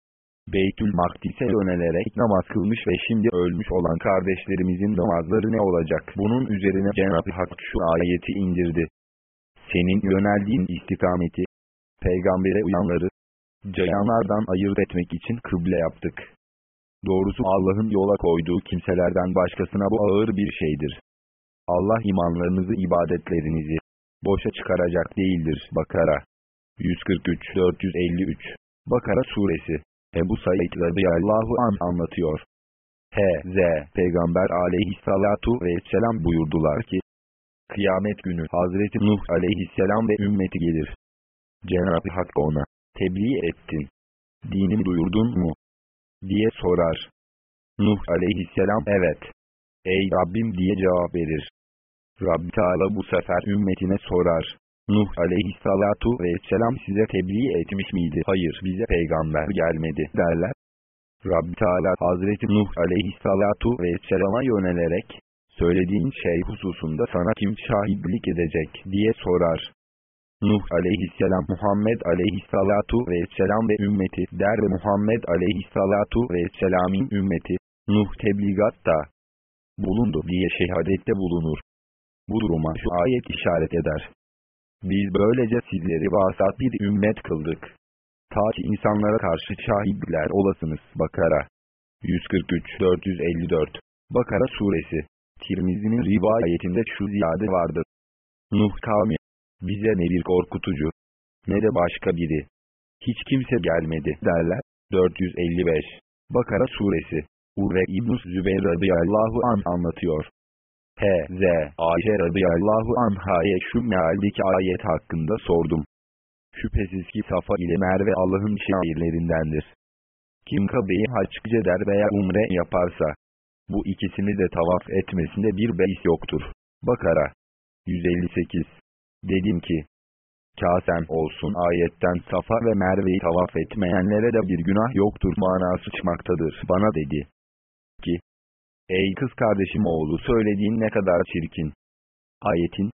S1: Beytül Makdis'e yönelerek namaz kılmış ve şimdi ölmüş olan kardeşlerimizin namazları ne olacak? Bunun üzerine Cenab-ı Hak şu ayeti indirdi. Senin yöneldiğin istikameti, peygambere uyanları, cayanlardan ayırt etmek için kıble yaptık. Doğrusu Allah'ın yola koyduğu kimselerden başkasına bu ağır bir şeydir. Allah imanlarınızı, ibadetlerinizi boşa çıkaracak değildir. Bakara 143-453 Bakara Suresi Ebu Said radıyallahu an anlatıyor. H.Z. Peygamber aleyhissalatu vesselam buyurdular ki, Kıyamet günü Hazreti Nuh aleyhisselam ve ümmeti gelir. Cenab-ı Hak ona, tebliğ ettin. Dinimi duyurdun mu? diye sorar. Nuh aleyhisselam evet. Ey Rabbim diye cevap verir. Rabbi Teala bu sefer ümmetine sorar. Nuh aleyhissalatu vesselam size tebliğ etmiş miydi? Hayır bize peygamber gelmedi derler. Rabbi Teala Hazreti Nuh aleyhissalatu vesselama yönelerek, söylediğin şey hususunda sana kim şahitlik edecek diye sorar. Nuh aleyhisselam Muhammed aleyhissalatu vesselam ve ümmeti der ve Muhammed aleyhissalatu vesselam'in ümmeti, Nuh tebligatta bulundu diye şehadette bulunur. Bu duruma şu ayet işaret eder. Biz böylece sizleri vasat bir ümmet kıldık. Ta ki insanlara karşı şahitler olasınız. Bakara 143-454 Bakara suresi Tirmizi'nin rivayetinde şu ziyade vardır. Nuh kavmi bize ne bir korkutucu, ne de başka biri. Hiç kimse gelmedi derler. 455 Bakara Suresi Urve İbn-i Zübeyir radıyallahu an anlatıyor. H.Z. Ayşe radıyallahu anhaya şu mealdeki ayet hakkında sordum. Şüphesiz ki Safa ile Merve Allah'ın şairlerindendir. Kim Kabe'yi haç eder veya umre yaparsa, bu ikisini de tavaf etmesinde bir beis yoktur. Bakara 158 Dedim ki, Kasen olsun ayetten Safa ve Merve'yi tavaf etmeyenlere de bir günah yoktur manası çıkmaktadır bana dedi. Ki, ey kız kardeşim oğlu söylediğin ne kadar çirkin. Ayetin,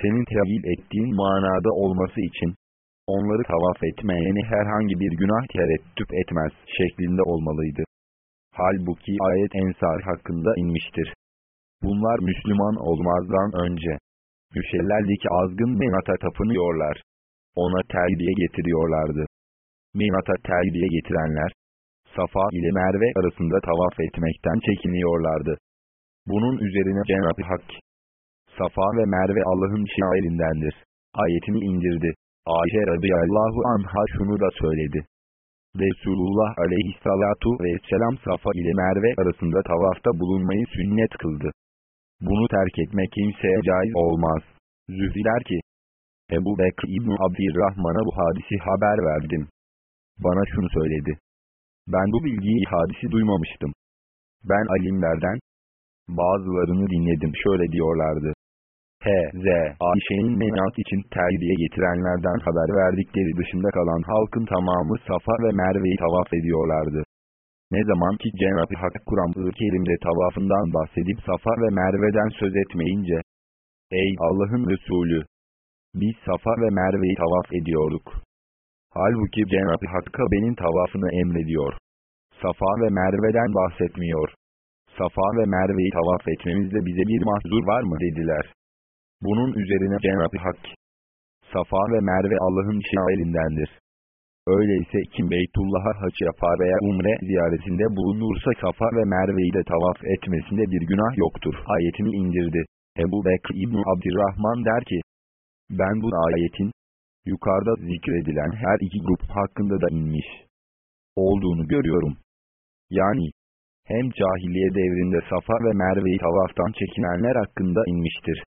S1: senin tevil ettiğin manada olması için, onları tavaf etmeyeni herhangi bir günah tereddüt etmez şeklinde olmalıydı. Halbuki ayet ensar hakkında inmiştir. Bunlar Müslüman olmazdan önce, Müşellerdeki azgın Menat'a tapınıyorlar. Ona terbiye getiriyorlardı. Menat'a terbiye getirenler, Safa ile Merve arasında tavaf etmekten çekiniyorlardı. Bunun üzerine Cenab-ı Hak, Safa ve Merve Allah'ın şairindendir. Ayetini indirdi. Ayşe radıyallahu anha şunu da söyledi. Resulullah aleyhissalatu vesselam Safa ile Merve arasında tavafta bulunmayı sünnet kıldı. Bunu terk etmek kimseye caiz olmaz. Zühri ki, Ebu Bekr İbni Abdirrahman'a bu hadisi haber verdim. Bana şunu söyledi. Ben bu bilgiyi hadisi duymamıştım. Ben alimlerden, bazılarını dinledim şöyle diyorlardı. H.Z. Ayşe'nin menat için terbiye getirenlerden haber verdikleri dışında kalan halkın tamamı Safa ve Merve'yi tavaf ediyorlardı. Ne zaman ki Cenab-ı Hak Kur'an-ı Kerim'de tavafından bahsedip Safa ve Merve'den söz etmeyince, Ey Allah'ın Resulü! Biz Safa ve Merve'yi tavaf ediyorduk. Halbuki Cenab-ı Hak Kabe'nin tavafını emrediyor. Safa ve Merve'den bahsetmiyor. Safa ve Merve'yi tavaf etmemizde bize bir mahzur var mı dediler. Bunun üzerine Cenab-ı Hak, Safa ve Merve Allah'ın şairindendir. Öyleyse kim Beytullah'a haç yapar veya umre ziyaretinde bulunursa Safa ve Merve'yi de tavaf etmesinde bir günah yoktur. Ayetini indirdi. Ebu Bekr İbn Abdirrahman der ki, ben bu ayetin, yukarıda zikredilen her iki grup hakkında da inmiş olduğunu görüyorum. Yani, hem cahiliye devrinde Safa ve Merve'yi tavaftan çekinenler hakkında inmiştir.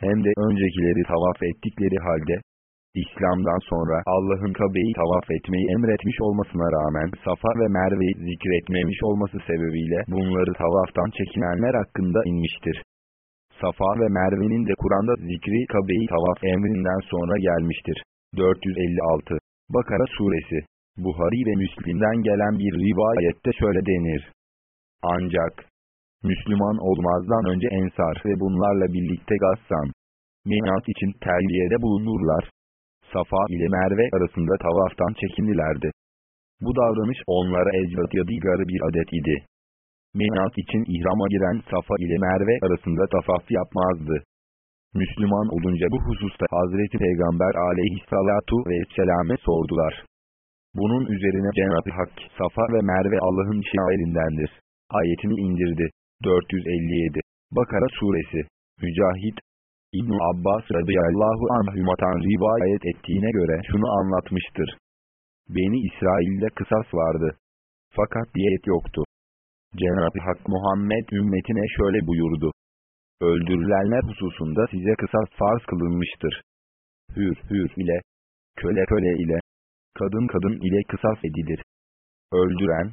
S1: Hem de öncekileri tavaf ettikleri halde, İslam'dan sonra Allah'ın Kabe'yi tavaf etmeyi emretmiş olmasına rağmen Safa ve Merve'yi zikretmemiş olması sebebiyle bunları tavaftan çekinenler hakkında inmiştir. Safa ve Merve'nin de Kur'an'da zikri Kabe'yi tavaf emrinden sonra gelmiştir. 456 Bakara Suresi Buhari ve Müslim'den gelen bir rivayette şöyle denir. Ancak, Müslüman olmazdan önce Ensar ve bunlarla birlikte Gassan, Menat için terliyede bulunurlar. Safa ile Merve arasında tavaftan çekindilerdi. Bu davranış onlara ecdat yadıgarı bir adet idi. Menat için ihrama giren Safa ile Merve arasında tafaf yapmazdı. Müslüman olunca bu hususta Hazreti Peygamber aleyhissalatu vesselame sordular. Bunun üzerine Cenab-ı Hak, Safa ve Merve Allah'ın şairindendir. Ayetini indirdi. 457 Bakara Suresi Mücahit İbn Abbas radıyallahu anhümatan rivayet ettiğine göre şunu anlatmıştır. Beni İsrail'de kısas vardı. Fakat diyet yoktu. Cenab-ı Hak Muhammed ümmetine şöyle buyurdu. Öldürülenler hususunda size kısas farz kılınmıştır. Hür hür ile, köle köle ile, kadın kadın ile kısas edilir. Öldüren,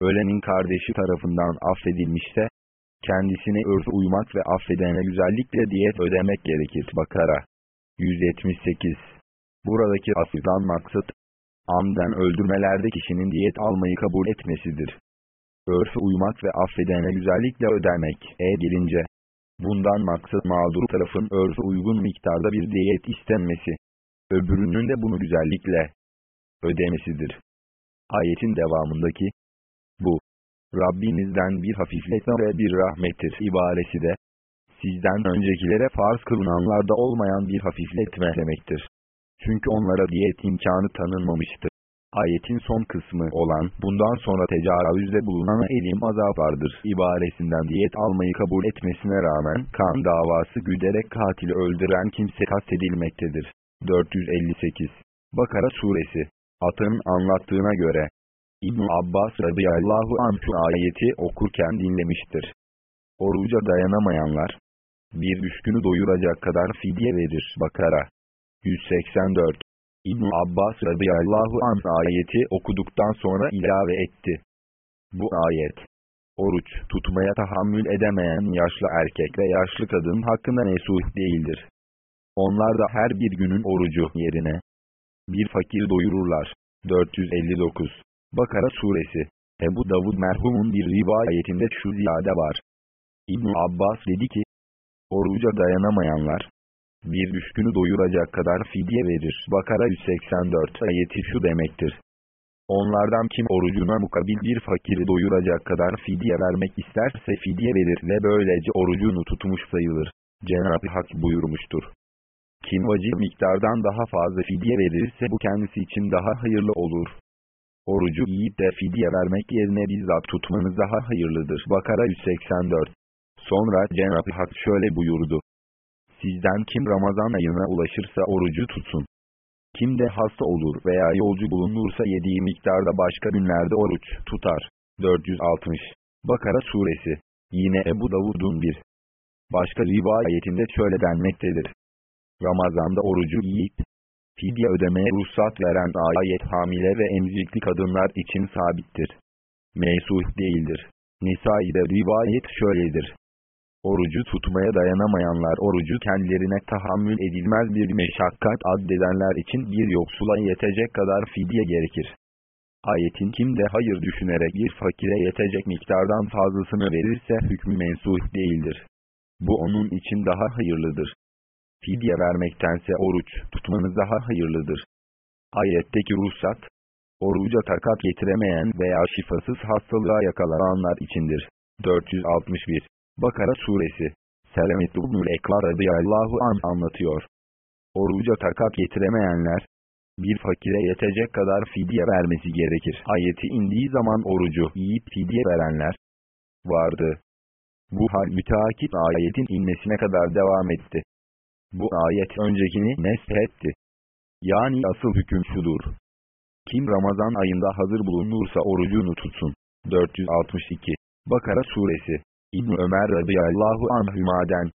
S1: ölenin kardeşi tarafından affedilmişse, kendisine örf uymak ve affedene güzellikle diyet ödemek gerekir. Bakara 178 Buradaki asıldan maksat, amden öldürmelerde kişinin diyet almayı kabul etmesidir. Örfe uymak ve affedene güzellikle ödemek. E gelince, bundan maksat mağdur tarafın örfe uygun miktarda bir diyet istenmesi. Öbürünün de bunu güzellikle ödemesidir. Ayetin devamındaki, bu, Rabbinizden bir hafifletme ve bir rahmettir ibaresi de, sizden öncekilere farz kılınanlarda olmayan bir hafifletme demektir. Çünkü onlara diyet imkanı tanınmamıştır. Ayetin son kısmı olan bundan sonra tecavüzde bulunan elim azap vardır ibaresinden diyet almayı kabul etmesine rağmen kan davası güderek katili öldüren kimse kastedilmektedir. 458 Bakara Suresi Atın anlattığına göre İbn Abbas radıyallahu anh ayeti okurken dinlemiştir. Oruca dayanamayanlar, bir düşkünü doyuracak kadar fidye verir. Bakara 184 İbn Abbas radıyallahu anh ayeti okuduktan sonra ilave etti. Bu ayet, oruç tutmaya tahammül edemeyen yaşlı erkek ve yaşlı kadın hakkında nesuh değildir. Onlar da her bir günün orucu yerine bir fakir doyururlar. 459 Bakara Suresi Ebu Davud merhumun bir rivayetinde şu ziyade var. İbn Abbas dedi ki, oruca dayanamayanlar, bir düşkünü doyuracak kadar fidye verir. Bakara 184 ayeti şu demektir. Onlardan kim orucuna mukabil bir fakiri doyuracak kadar fidye vermek isterse fidye verir ve böylece orucunu tutmuş sayılır. Cenab-ı Hak buyurmuştur. Kim vacip miktardan daha fazla fidye verirse bu kendisi için daha hayırlı olur. Orucu yiyip de fidye vermek yerine bizzat tutmanız daha hayırlıdır. Bakara 184 Sonra Cenab-ı Hak şöyle buyurdu. Sizden kim Ramazan ayına ulaşırsa orucu tutsun. Kim de hasta olur veya yolcu bulunursa yediği miktarda başka günlerde oruç tutar. 460 Bakara Suresi Yine Ebu Davud'un bir başka rivayetinde şöyle denmektedir. Ramazanda orucu yiyip, fidye ödemeye ruhsat veren ayet hamile ve emzikli kadınlar için sabittir. Mesuh değildir. Nisai'de rivayet şöyledir. Orucu tutmaya dayanamayanlar orucu kendilerine tahammül edilmez bir meşakkat addedenler için bir yoksula yetecek kadar fidye gerekir. Ayetin kim de hayır düşünerek bir fakire yetecek miktardan fazlasını verirse hükmü mensuh değildir. Bu onun için daha hayırlıdır. Fidye vermektense oruç tutmanız daha hayırlıdır. Ayetteki ruhsat, oruca takat getiremeyen veya şifasız hastalığa yakalananlar içindir. 461 Bakara Suresi Selamet İbnül Ekvar radıyallahu an anlatıyor. Oruca takat getiremeyenler, bir fakire yetecek kadar fidye vermesi gerekir. Ayeti indiği zaman orucu yiyip fidye verenler vardı. Bu hal müteakip ayetin inmesine kadar devam etti. Bu ayet öncekini neshetti. Yani asıl hüküm şudur. Kim Ramazan ayında hazır bulunursa orucunu tutsun. 462 Bakara Suresi İbn Ömer radıyallahu anhümaden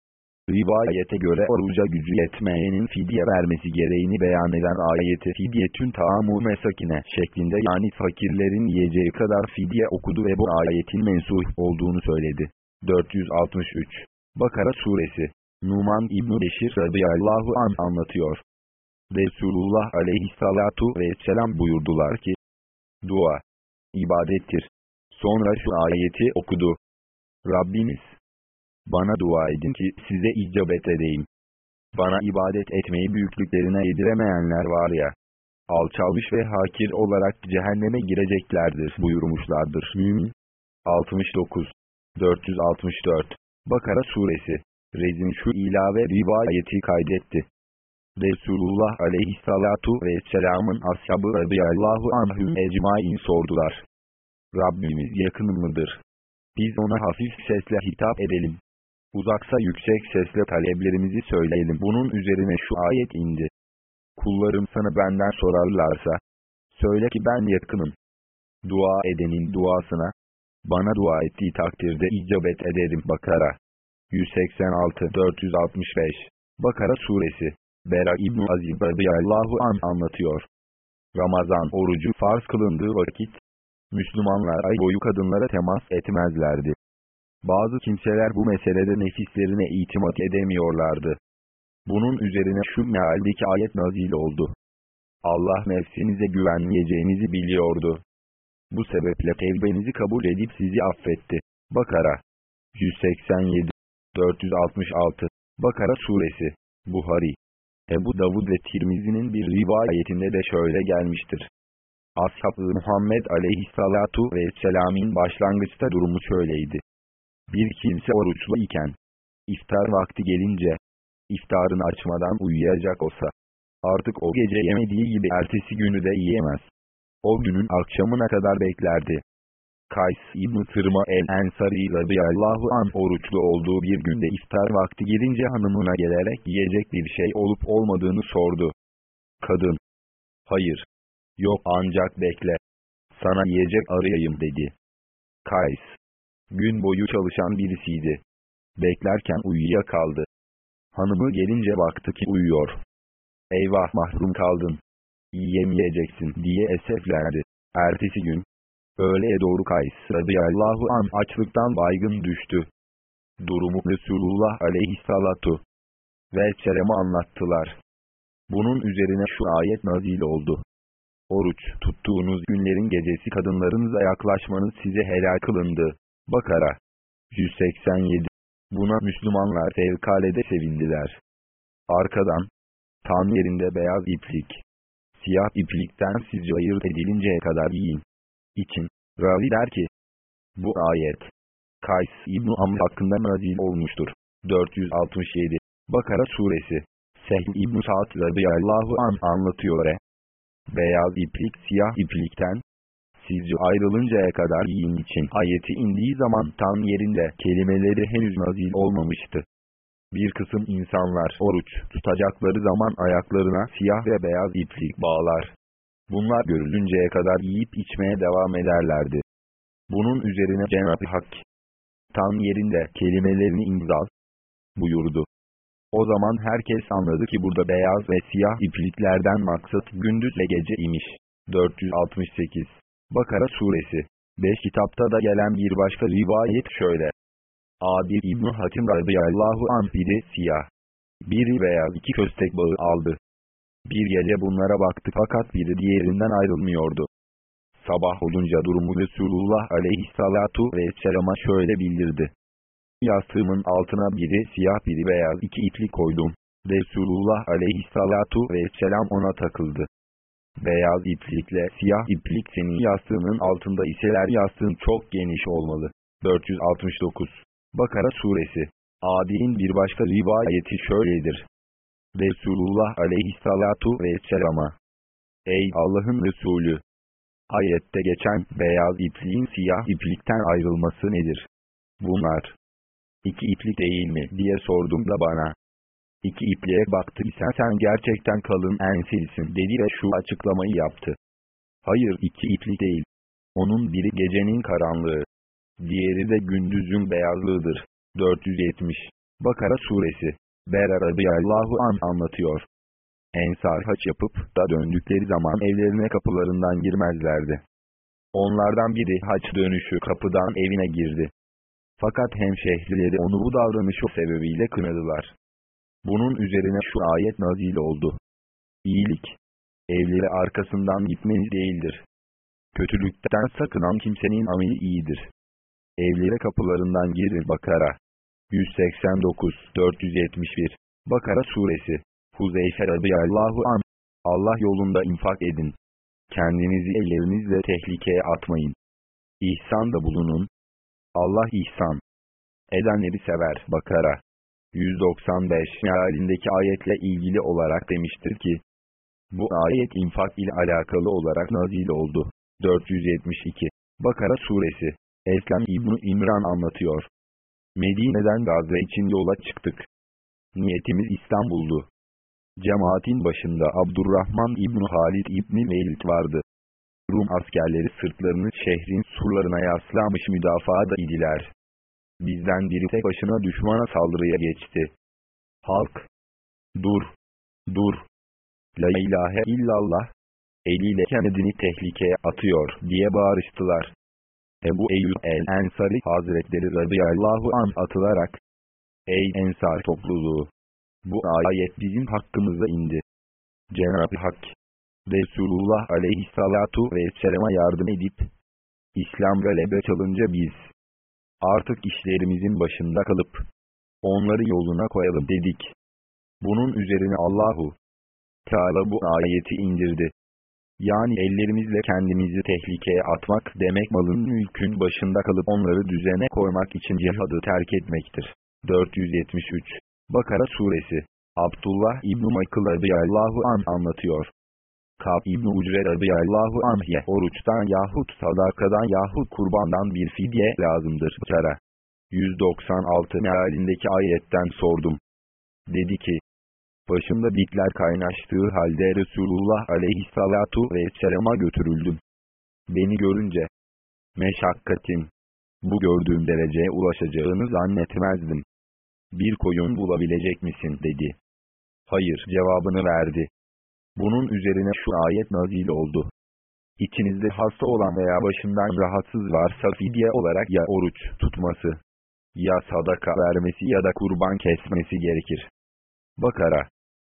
S1: Rivayete göre oruca gücü yetmeyenin fidye vermesi gereğini beyan eden ayeti fidyetün taamu mesakine şeklinde yani fakirlerin yiyeceği kadar fidye okudu ve bu ayetin mensuh olduğunu söyledi. 463 Bakara Suresi Numan İbn Beşir radıyallahu an anlatıyor. Resulullah aleyhissalatu vesselam buyurdular ki, Dua, ibadettir. Sonra şu ayeti okudu. Rabbimiz, bana dua edin ki size icabet edeyim. Bana ibadet etmeyi büyüklüklerine yediremeyenler var ya, alçalmış ve hakir olarak cehenneme gireceklerdir buyurmuşlardır. Mümin 69 464 Bakara Suresi Rezin şu ilave rivayeti kaydetti. Resulullah aleyhissalatu vesselamın ashabı radıyallahu anhüm ecmain sordular. Rabbimiz yakın mıdır? Biz ona hafif sesle hitap edelim. Uzaksa yüksek sesle taleplerimizi söyleyelim. Bunun üzerine şu ayet indi. Kullarım sana benden sorarlarsa, söyle ki ben yakınım. Dua edenin duasına, bana dua ettiği takdirde icabet ederim Bakara. 186-465 Bakara Suresi Bera İbn Azib radıyallahu an anlatıyor. Ramazan orucu farz kılındığı vakit, Müslümanlar ay boyu kadınlara temas etmezlerdi. Bazı kimseler bu meselede nefislerine itimat edemiyorlardı. Bunun üzerine şu mealdeki ayet nazil oldu. Allah nefsinize güvenmeyeceğinizi biliyordu. Bu sebeple tevbenizi kabul edip sizi affetti. Bakara 187 466 Bakara Suresi Buhari Ebu Davud ve Tirmizi'nin bir rivayetinde de şöyle gelmiştir. Ashab-ı Muhammed aleyhissalatu vesselam'in başlangıçta durumu şöyleydi. Bir kimse oruçlu iken, iftar vakti gelince, iftarını açmadan uyuyacak olsa, artık o gece yemediği gibi ertesi günü de yiyemez. O günün akşamına kadar beklerdi. Kays İbn-i Tırma el-Ensari radıyallahu an oruçlu olduğu bir günde iftar vakti gelince hanımına gelerek yiyecek bir şey olup olmadığını sordu. Kadın, hayır, yok ancak bekle, sana yiyecek arayayım dedi. Kays, gün boyu çalışan birisiydi. Beklerken uyuyakaldı. Hanımı gelince baktı ki uyuyor. Eyvah mahrum kaldın. Yiyemeyeceksin diye eseflerdi. Ertesi gün, öğleye doğru Kays radıyallahu an açlıktan baygın düştü. Durumu Resulullah aleyhissalatu ve Kerem'e anlattılar. Bunun üzerine şu ayet nazil oldu. Oruç tuttuğunuz günlerin gecesi kadınlarınıza yaklaşmanız size helal kılındı. Bakara 187 Buna Müslümanlar fevkalede sevindiler. Arkadan, tan yerinde beyaz iplik, siyah iplikten sizce ayırt edilinceye kadar yiyin. İçin, Ravi der ki, bu ayet, Kays İbn Amr hakkında nazil olmuştur. 467 Bakara Suresi Sehl İbn Sa'd radıyallahu an anlatıyor. Beyaz iplik siyah iplikten, sizce ayrılıncaya kadar yiyin için ayeti indiği zaman tam yerinde kelimeleri henüz nazil olmamıştı. Bir kısım insanlar oruç tutacakları zaman ayaklarına siyah ve beyaz iplik bağlar. Bunlar görülünceye kadar yiyip içmeye devam ederlerdi. Bunun üzerine Cenab-ı Hak tam yerinde kelimelerini imzal buyurdu. O zaman herkes anladı ki burada beyaz ve siyah ipliklerden maksat gündüzle gece imiş. 468 Bakara Suresi 5 kitapta da gelen bir başka rivayet şöyle. Adi İbn Hatim radıyallahu anh biri siyah, biri veya iki köstek bağı aldı. Bir gece bunlara baktı fakat biri diğerinden ayrılmıyordu. Sabah olunca durumu Resulullah aleyhissalatu vesselama şöyle bildirdi. Yastığımın altına biri siyah biri beyaz iki iplik koydum. Resulullah aleyhissalatu vesselam ona takıldı. Beyaz iplikle siyah iplik senin yastığının altında iseler yastığın çok geniş olmalı. 469 Bakara Suresi Adi'nin bir başka rivayeti şöyledir. Resulullah aleyhissalatu vesselama Ey Allah'ın Resulü! Ayette geçen beyaz ipliğin siyah iplikten ayrılması nedir? Bunlar iki iplik değil mi diye sordum da bana. İki ipliğe baktıysa sen gerçekten kalın ensilsin dedi ve şu açıklamayı yaptı. Hayır iki iplik değil. Onun biri gecenin karanlığı, diğeri de gündüzün beyazlığıdır. 470 Bakara suresi Bera radıyallahu an anlatıyor. Ensar haç yapıp da döndükleri zaman evlerine kapılarından girmezlerdi. Onlardan biri haç dönüşü kapıdan evine girdi. Fakat hemşehrileri onu bu davranışı sebebiyle kınadılar. Bunun üzerine şu ayet nazil oldu. İyilik, evleri arkasından gitmeniz değildir. Kötülükten sakınan kimsenin ameli iyidir. Evlere kapılarından girir Bakara. 189 471 Bakara suresi Huzeyfe radıyallahu an Allah yolunda infak edin. Kendinizi ellerinizle tehlikeye atmayın. İhsan da bulunun. Allah ihsan edenleri sever. Bakara 195 mealindeki ayetle ilgili olarak demiştir ki, bu ayet infak ile alakalı olarak nazil oldu. 472 Bakara suresi Eslem İbni İmran anlatıyor. Medine'den Gazze için yola çıktık. Niyetimiz İstanbul'du. Cemaatin başında Abdurrahman İbni Halid İbni Velid vardı. Rum askerleri sırtlarını şehrin surlarına yaslamış müdafada idiler. Bizden biri tek başına düşmana saldırıya geçti. Halk! Dur! Dur! La ilahe illallah! Eliyle kendini tehlikeye atıyor diye bağırıştılar. Ebu Eyyub el-Ensari Hazretleri radıyallahu an atılarak, Ey Ensar topluluğu! Bu ayet bizim hakkımıza indi. Cenab-ı Hak, Resulullah aleyhissalatu vesselama yardım edip, İslam galebe çalınca biz, artık işlerimizin başında kalıp, onları yoluna koyalım dedik. Bunun üzerine Allahu Teala bu ayeti indirdi. Yani ellerimizle kendimizi tehlikeye atmak demek malın mülkün başında kalıp onları düzene koymak için cihadı terk etmektir. 473 Bakara Suresi Abdullah İbn-i Maykıl radıyallahu an anlatıyor. Kab İbn-i Ucre radıyallahu anh'ye oruçtan yahut sadakadan yahut kurbandan bir fidye lazımdır. Kara 196 mealindeki ayetten sordum. Dedi ki, başımda bitler kaynaştığı halde Resulullah aleyhissalatu vesselama götürüldüm. Beni görünce, meşakkatin, bu gördüğüm dereceye ulaşacağını zannetmezdim. Bir koyun bulabilecek misin dedi. Hayır cevabını verdi. Bunun üzerine şu ayet nazil oldu. İçinizde hasta olan veya başından rahatsız varsa fidye olarak ya oruç tutması, ya sadaka vermesi ya da kurban kesmesi gerekir. Bakara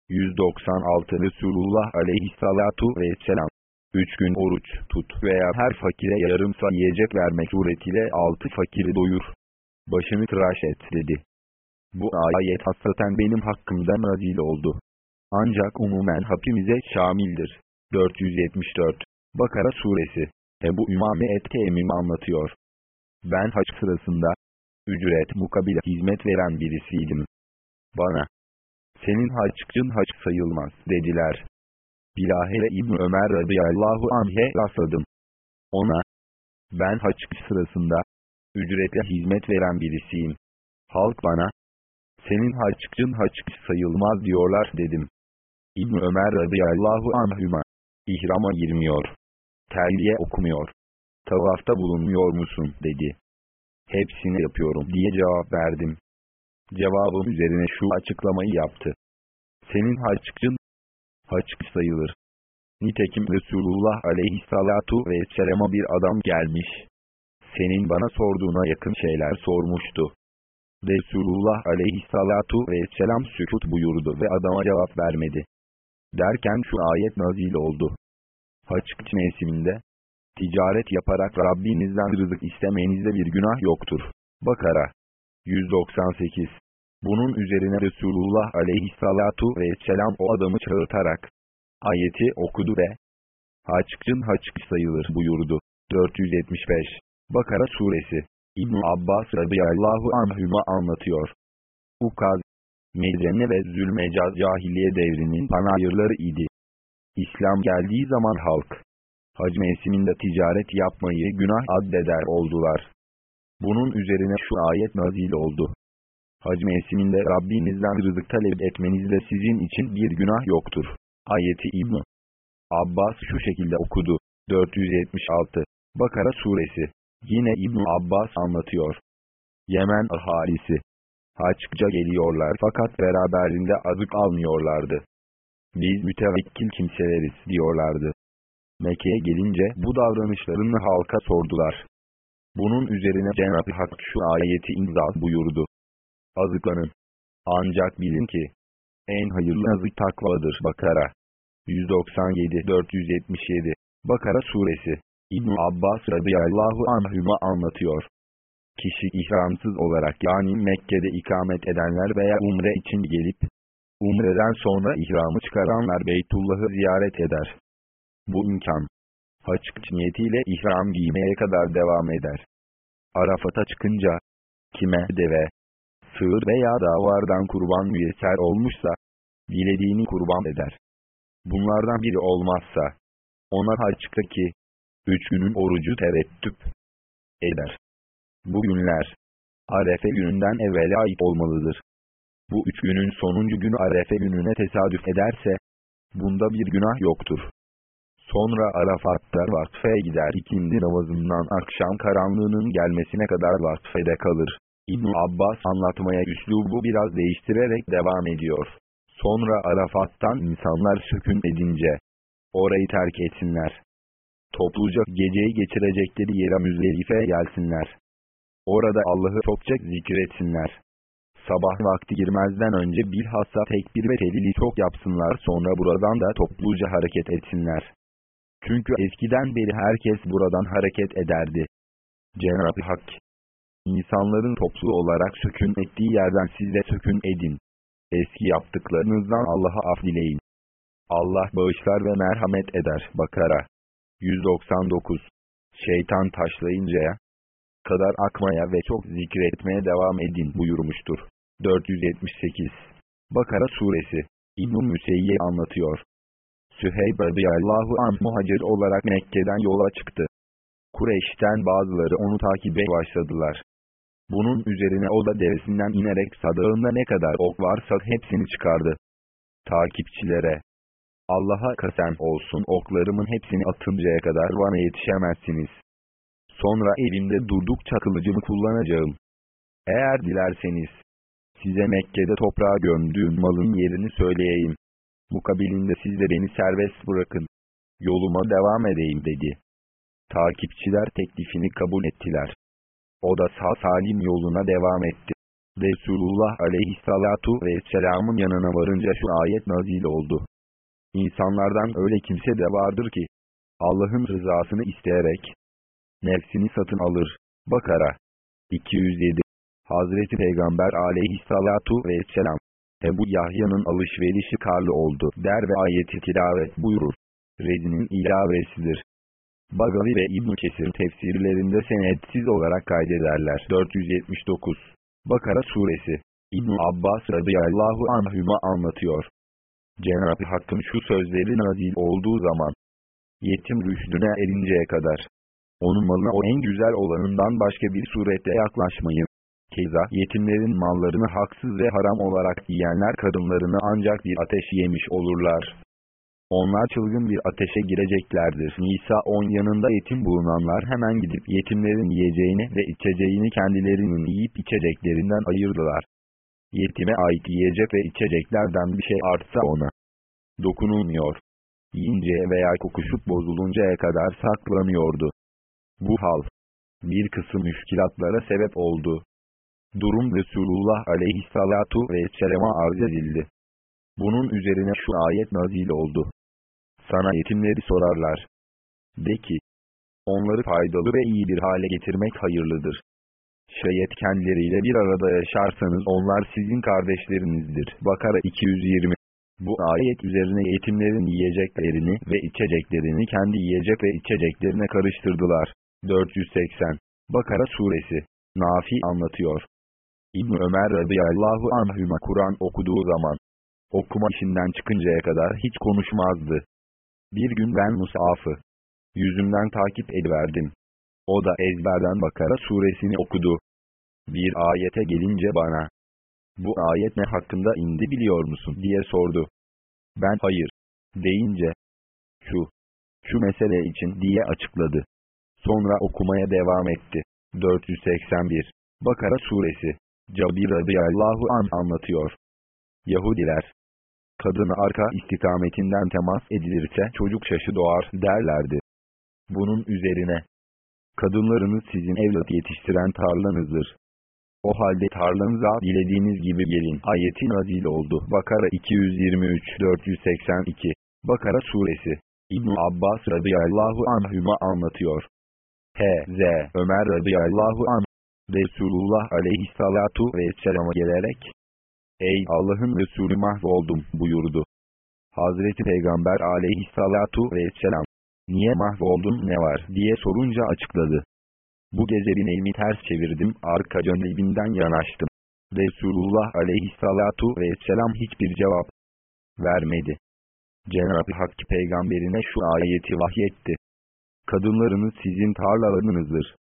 S1: 196 Resulullah aleyhissalatu vesselam Üç gün oruç tut veya her fakire yarımsa yiyecek vermek suretiyle altı fakiri doyur. Başını tıraş et dedi. Bu ayet hasaten benim hakkımda nazil oldu. Ancak umumen hapimize şamildir. 474 Bakara suresi Ebu Ümame et-Temim anlatıyor. Ben haç sırasında ücret mukabile hizmet veren birisiydim. Bana senin haççın haç sayılmaz dediler. Bilahare İbn Ömer radıyallahu anh'e rastladım. Ona ben haç sırasında ücretle hizmet veren birisiyim. Halk bana senin haççın haç sayılmaz diyorlar dedim. İbn Ömer radıyallahu anhüma ihrama girmiyor. Terbiye okumuyor. Tavafta bulunmuyor musun dedi. Hepsini yapıyorum diye cevap verdim. Cevabım üzerine şu açıklamayı yaptı. Senin haççın haç sayılır. Nitekim Resulullah aleyhissalatu vesselama bir adam gelmiş. Senin bana sorduğuna yakın şeyler sormuştu. Resulullah aleyhissalatu vesselam sükut buyurdu ve adama cevap vermedi. Derken şu ayet nazil oldu. Haç mevsiminde, ticaret yaparak Rabbinizden rızık istemenizde bir günah yoktur. Bakara 198 Bunun üzerine Resulullah aleyhissalatu vesselam o adamı çağırtarak ayeti okudu ve haçkın haçk sayılır buyurdu. 475 Bakara suresi İbn Abbas radıyallahu anhüma anlatıyor. Ukaz, Mezene ve Zülmecaz cahiliye devrinin panayırları idi. İslam geldiği zaman halk, hac mevsiminde ticaret yapmayı günah addeder oldular. Bunun üzerine şu ayet nazil oldu. Hac mevsiminde Rabbinizden rızık talep etmenizde sizin için bir günah yoktur. Ayeti İbn Abbas şu şekilde okudu. 476 Bakara suresi. Yine İbn Abbas anlatıyor. Yemen ahalisi. Haçça geliyorlar fakat beraberinde azık almıyorlardı. Biz mütevekkil kimseleriz diyorlardı. Mekke'ye gelince bu davranışlarını halka sordular. Bunun üzerine Cenab-ı Hak şu ayeti imza buyurdu. Azıklanın. Ancak bilin ki, en hayırlı azık takvadır Bakara. 197-477 Bakara suresi İbn Abbas radıyallahu anhüma anlatıyor. Kişi ihramsız olarak yani Mekke'de ikamet edenler veya umre için gelip, umreden sonra ihramı çıkaranlar Beytullah'ı ziyaret eder. Bu imkan, haç niyetiyle ihram giymeye kadar devam eder. Arafat'a çıkınca, kime deve, sığır veya davardan kurban müyesser olmuşsa, dilediğini kurban eder. Bunlardan biri olmazsa, ona haçtaki, üç günün orucu terettüp eder. Bu günler, Arefe gününden evvela ait olmalıdır. Bu üç günün sonuncu günü Arefe gününe tesadüf ederse, bunda bir günah yoktur. Sonra Arafat'ta vakfe gider ikindi namazından akşam karanlığının gelmesine kadar vakfede kalır. ibn Abbas anlatmaya üslubu biraz değiştirerek devam ediyor. Sonra Arafat'tan insanlar sökün edince, orayı terk etsinler. Topluca geceyi geçirecekleri yere müzdelife gelsinler. Orada Allah'ı çokça zikretsinler. Sabah vakti girmezden önce bilhassa tekbir ve telili çok yapsınlar sonra buradan da topluca hareket etsinler. Çünkü eskiden beri herkes buradan hareket ederdi. Cenab-ı Hak, insanların toplu olarak sökün ettiği yerden siz de sökün edin. Eski yaptıklarınızdan Allah'a af dileyin. Allah bağışlar ve merhamet eder. Bakara 199 Şeytan taşlayıncaya kadar akmaya ve çok zikretmeye devam edin buyurmuştur. 478 Bakara Suresi İbn-i anlatıyor. Süheyb radıyallahu anh muhacir olarak Mekke'den yola çıktı. Kureyş'ten bazıları onu takibe başladılar. Bunun üzerine o da devesinden inerek sadağında ne kadar ok varsa hepsini çıkardı. Takipçilere, Allah'a kasem olsun oklarımın hepsini atıncaya kadar bana yetişemezsiniz. Sonra evimde durdukça kılıcımı kullanacağım. Eğer dilerseniz, size Mekke'de toprağa gömdüğüm malın yerini söyleyeyim. Mukabilinde siz de beni serbest bırakın. Yoluma devam edeyim dedi. Takipçiler teklifini kabul ettiler. O da sağ salim yoluna devam etti. Resulullah aleyhissalatu vesselamın yanına varınca şu ayet nazil oldu. İnsanlardan öyle kimse de vardır ki, Allah'ın rızasını isteyerek, nefsini satın alır. Bakara 207 Hazreti Peygamber aleyhissalatu vesselam Ebu Yahya'nın alışverişi karlı oldu der ve ayeti tilavet buyurur. Redinin ilavesidir. Bagavi ve İbn Kesir tefsirlerinde senetsiz olarak kaydederler. 479 Bakara Suresi İbn Abbas radıyallahu anhüma anlatıyor. Cenab-ı Hakk'ın şu sözleri nazil olduğu zaman, yetim rüşdüne erinceye kadar, onun malına o en güzel olanından başka bir surette yaklaşmayın. Keza yetimlerin mallarını haksız ve haram olarak yiyenler kadınlarını ancak bir ateş yemiş olurlar. Onlar çılgın bir ateşe gireceklerdir. Nisa 10 yanında yetim bulunanlar hemen gidip yetimlerin yiyeceğini ve içeceğini kendilerinin yiyip içeceklerinden ayırdılar. Yetime ait yiyecek ve içeceklerden bir şey artsa ona dokunulmuyor. Yiyinceye veya kokuşup bozuluncaya kadar saklanıyordu. Bu hal, bir kısım müşkilatlara sebep oldu. Durum Resulullah aleyhissalatu vesselama arz edildi. Bunun üzerine şu ayet nazil oldu. Sana yetimleri sorarlar. De ki, onları faydalı ve iyi bir hale getirmek hayırlıdır. Şayet kendileriyle bir arada yaşarsanız onlar sizin kardeşlerinizdir. Bakara 220 Bu ayet üzerine yetimlerin yiyeceklerini ve içeceklerini kendi yiyecek ve içeceklerine karıştırdılar. 480 Bakara Suresi Nafi anlatıyor. İbn Ömer radıyallahu anhüma Kur'an okuduğu zaman, okuma işinden çıkıncaya kadar hiç konuşmazdı. Bir gün ben Musaf'ı yüzümden takip ediverdim. O da ezberden Bakara suresini okudu. Bir ayete gelince bana, bu ayet ne hakkında indi biliyor musun diye sordu. Ben hayır, deyince, şu, şu mesele için diye açıkladı. Sonra okumaya devam etti. 481 Bakara Suresi Cabir radıyallahu an anlatıyor. Yahudiler, kadını arka istikametinden temas edilirse çocuk şaşı doğar derlerdi. Bunun üzerine, kadınlarınız sizin evlat yetiştiren tarlanızdır. O halde tarlanıza dilediğiniz gibi gelin. Ayeti nazil oldu. Bakara 223-482 Bakara suresi İbn Abbas radıyallahu anhüma anlatıyor. H.Z. Ömer radıyallahu anh Resulullah aleyhissalatu vesselama gelerek Ey Allah'ın Resulü mahvoldum buyurdu. Hazreti Peygamber aleyhissalatu vesselam Niye mahvoldun ne var diye sorunca açıkladı. Bu gece elimi ters çevirdim, arka cönebinden yanaştım. Resulullah aleyhissalatu vesselam hiçbir cevap vermedi. Cenab-ı Hak peygamberine şu ayeti vahyetti. Kadınlarınız sizin tarlalarınızdır.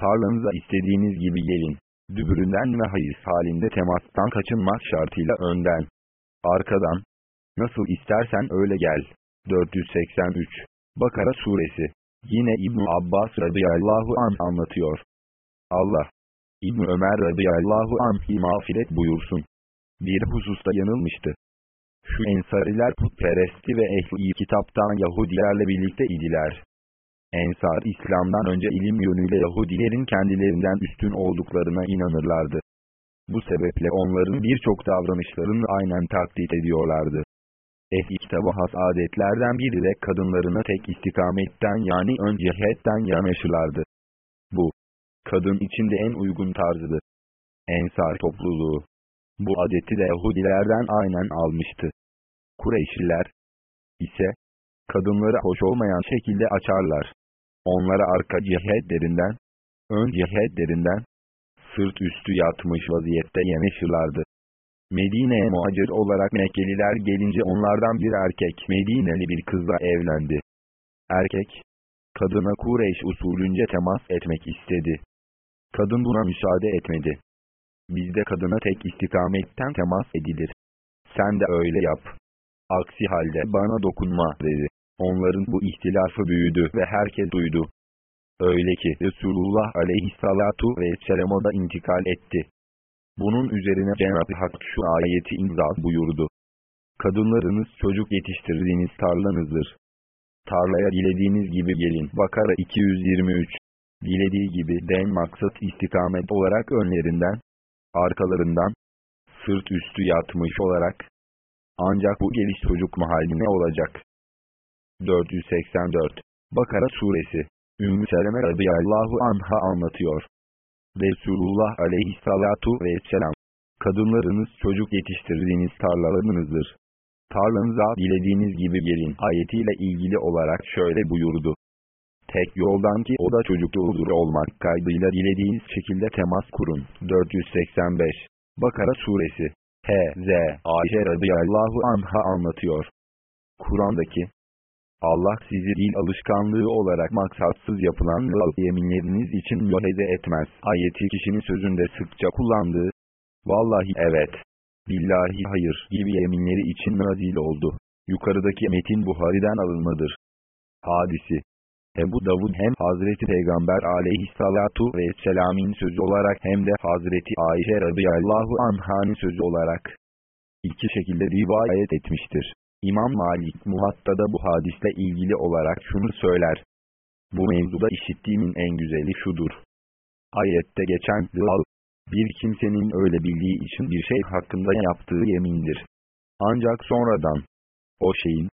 S1: Tarlanıza istediğiniz gibi gelin. Dübüründen ve hayız halinde temastan kaçınmak şartıyla önden. Arkadan. Nasıl istersen öyle gel. 483 Bakara Suresi Yine İbn Abbas radıyallahu an anlatıyor. Allah, İbn Ömer radıyallahu anh'i mağfiret buyursun. Bir hususta yanılmıştı. Şu ensariler putperestti ve ehli kitaptan Yahudilerle birlikte idiler. Ensar İslam'dan önce ilim yönüyle Yahudilerin kendilerinden üstün olduklarına inanırlardı. Bu sebeple onların birçok davranışlarını aynen taklit ediyorlardı. Ehli kitabı has adetlerden biri de kadınlarına tek istikametten yani ön cihetten yanaşırlardı. Bu, kadın içinde en uygun tarzıdı. Ensar topluluğu. Bu adeti de Yahudilerden aynen almıştı. Kureyşliler ise, kadınları hoş olmayan şekilde açarlar. Onlara arka cihetlerinden, ön cihetlerinden, sırt üstü yatmış vaziyette yanaşırlardı. Medine'ye muhacir olarak Mekkeliler gelince onlardan bir erkek Medineli bir kızla evlendi. Erkek, kadına Kureyş usulünce temas etmek istedi. Kadın buna müsaade etmedi. Bizde kadına tek istikametten temas edilir. Sen de öyle yap. Aksi halde bana dokunma dedi. Onların bu ihtilafı büyüdü ve herkes duydu. Öyle ki Resulullah aleyhissalatu vesselam'a da intikal etti. Bunun üzerine Cenab-ı Hak şu ayeti imza buyurdu. Kadınlarınız çocuk yetiştirdiğiniz tarlanızdır. Tarlaya dilediğiniz gibi gelin. Bakara 223 Dilediği gibi den maksat istikamet olarak önlerinden, arkalarından, sırt üstü yatmış olarak. Ancak bu geliş çocuk mahalline olacak. 484 Bakara Suresi Ümmü Seleme radıyallahu anha anlatıyor. Resulullah aleyhissalatu vesselam, kadınlarınız çocuk yetiştirdiğiniz tarlalarınızdır. Tarlanıza dilediğiniz gibi gelin ayetiyle ilgili olarak şöyle buyurdu. Tek yoldan ki o da çocuk doğurur olmak kaydıyla dilediğiniz şekilde temas kurun. 485 Bakara Suresi H.Z. Ayşe radıyallahu anha anlatıyor. Kur'an'daki Allah sizi dil alışkanlığı olarak maksatsız yapılan yeminleriniz için müheze etmez. Ayeti kişinin sözünde sıkça kullandığı, vallahi evet, billahi hayır gibi yeminleri için nazil oldu. Yukarıdaki metin Buhari'den alınmadır. Hadisi Ebu Davud hem Hazreti Peygamber aleyhissalatu vesselam'in sözü olarak hem de Hazreti Ayşe radıyallahu anh'ın sözü olarak iki şekilde rivayet etmiştir. İmam Malik Muhatta'da bu hadiste ilgili olarak şunu söyler. Bu mevzuda işittiğimin en güzeli şudur. Ayette geçen lal, bir kimsenin öyle bildiği için bir şey hakkında yaptığı yemindir. Ancak sonradan, o şeyin,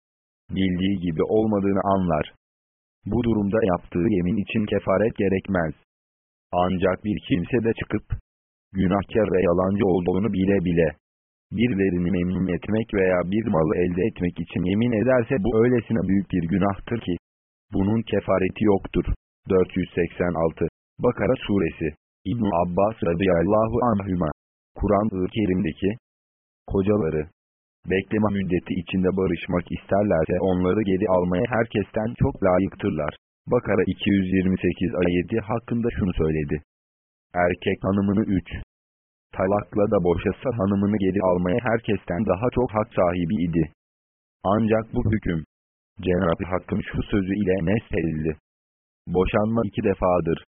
S1: bildiği gibi olmadığını anlar. Bu durumda yaptığı yemin için kefaret gerekmez. Ancak bir kimse de çıkıp, günahkar ve yalancı olduğunu bile bile, birilerini memnun etmek veya bir malı elde etmek için yemin ederse bu öylesine büyük bir günahtır ki, bunun kefareti yoktur. 486 Bakara Suresi İbn Abbas radıyallahu anhüma Kur'an-ı Kerim'deki kocaları bekleme müddeti içinde barışmak isterlerse onları geri almaya herkesten çok layıktırlar. Bakara 228 ayeti hakkında şunu söyledi. Erkek hanımını 3 talakla da boşasa hanımını geri almaya herkesten daha çok hak sahibi idi. Ancak bu hüküm, Cenab-ı Hakk'ın şu sözü ile nesledildi. Boşanma iki defadır.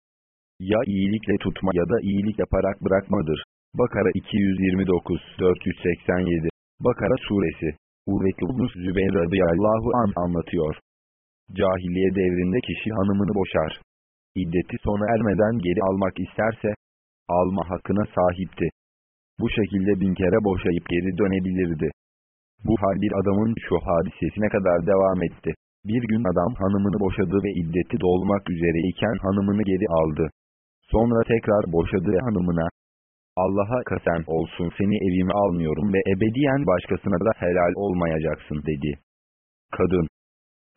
S1: Ya iyilikle tutma ya da iyilik yaparak bırakmadır. Bakara 229 487 Bakara suresi Urvetli Ubnus Zübeyir radıyallahu an anlatıyor. Cahiliye devrinde kişi hanımını boşar. İddeti sona ermeden geri almak isterse, alma hakkına sahipti. Bu şekilde bin kere boşayıp geri dönebilirdi. Bu hal bir adamın şu hadisesine kadar devam etti. Bir gün adam hanımını boşadı ve iddeti dolmak üzereyken hanımını geri aldı. Sonra tekrar boşadı hanımına, Allah'a kasem olsun seni evime almıyorum ve ebediyen başkasına da helal olmayacaksın dedi. Kadın,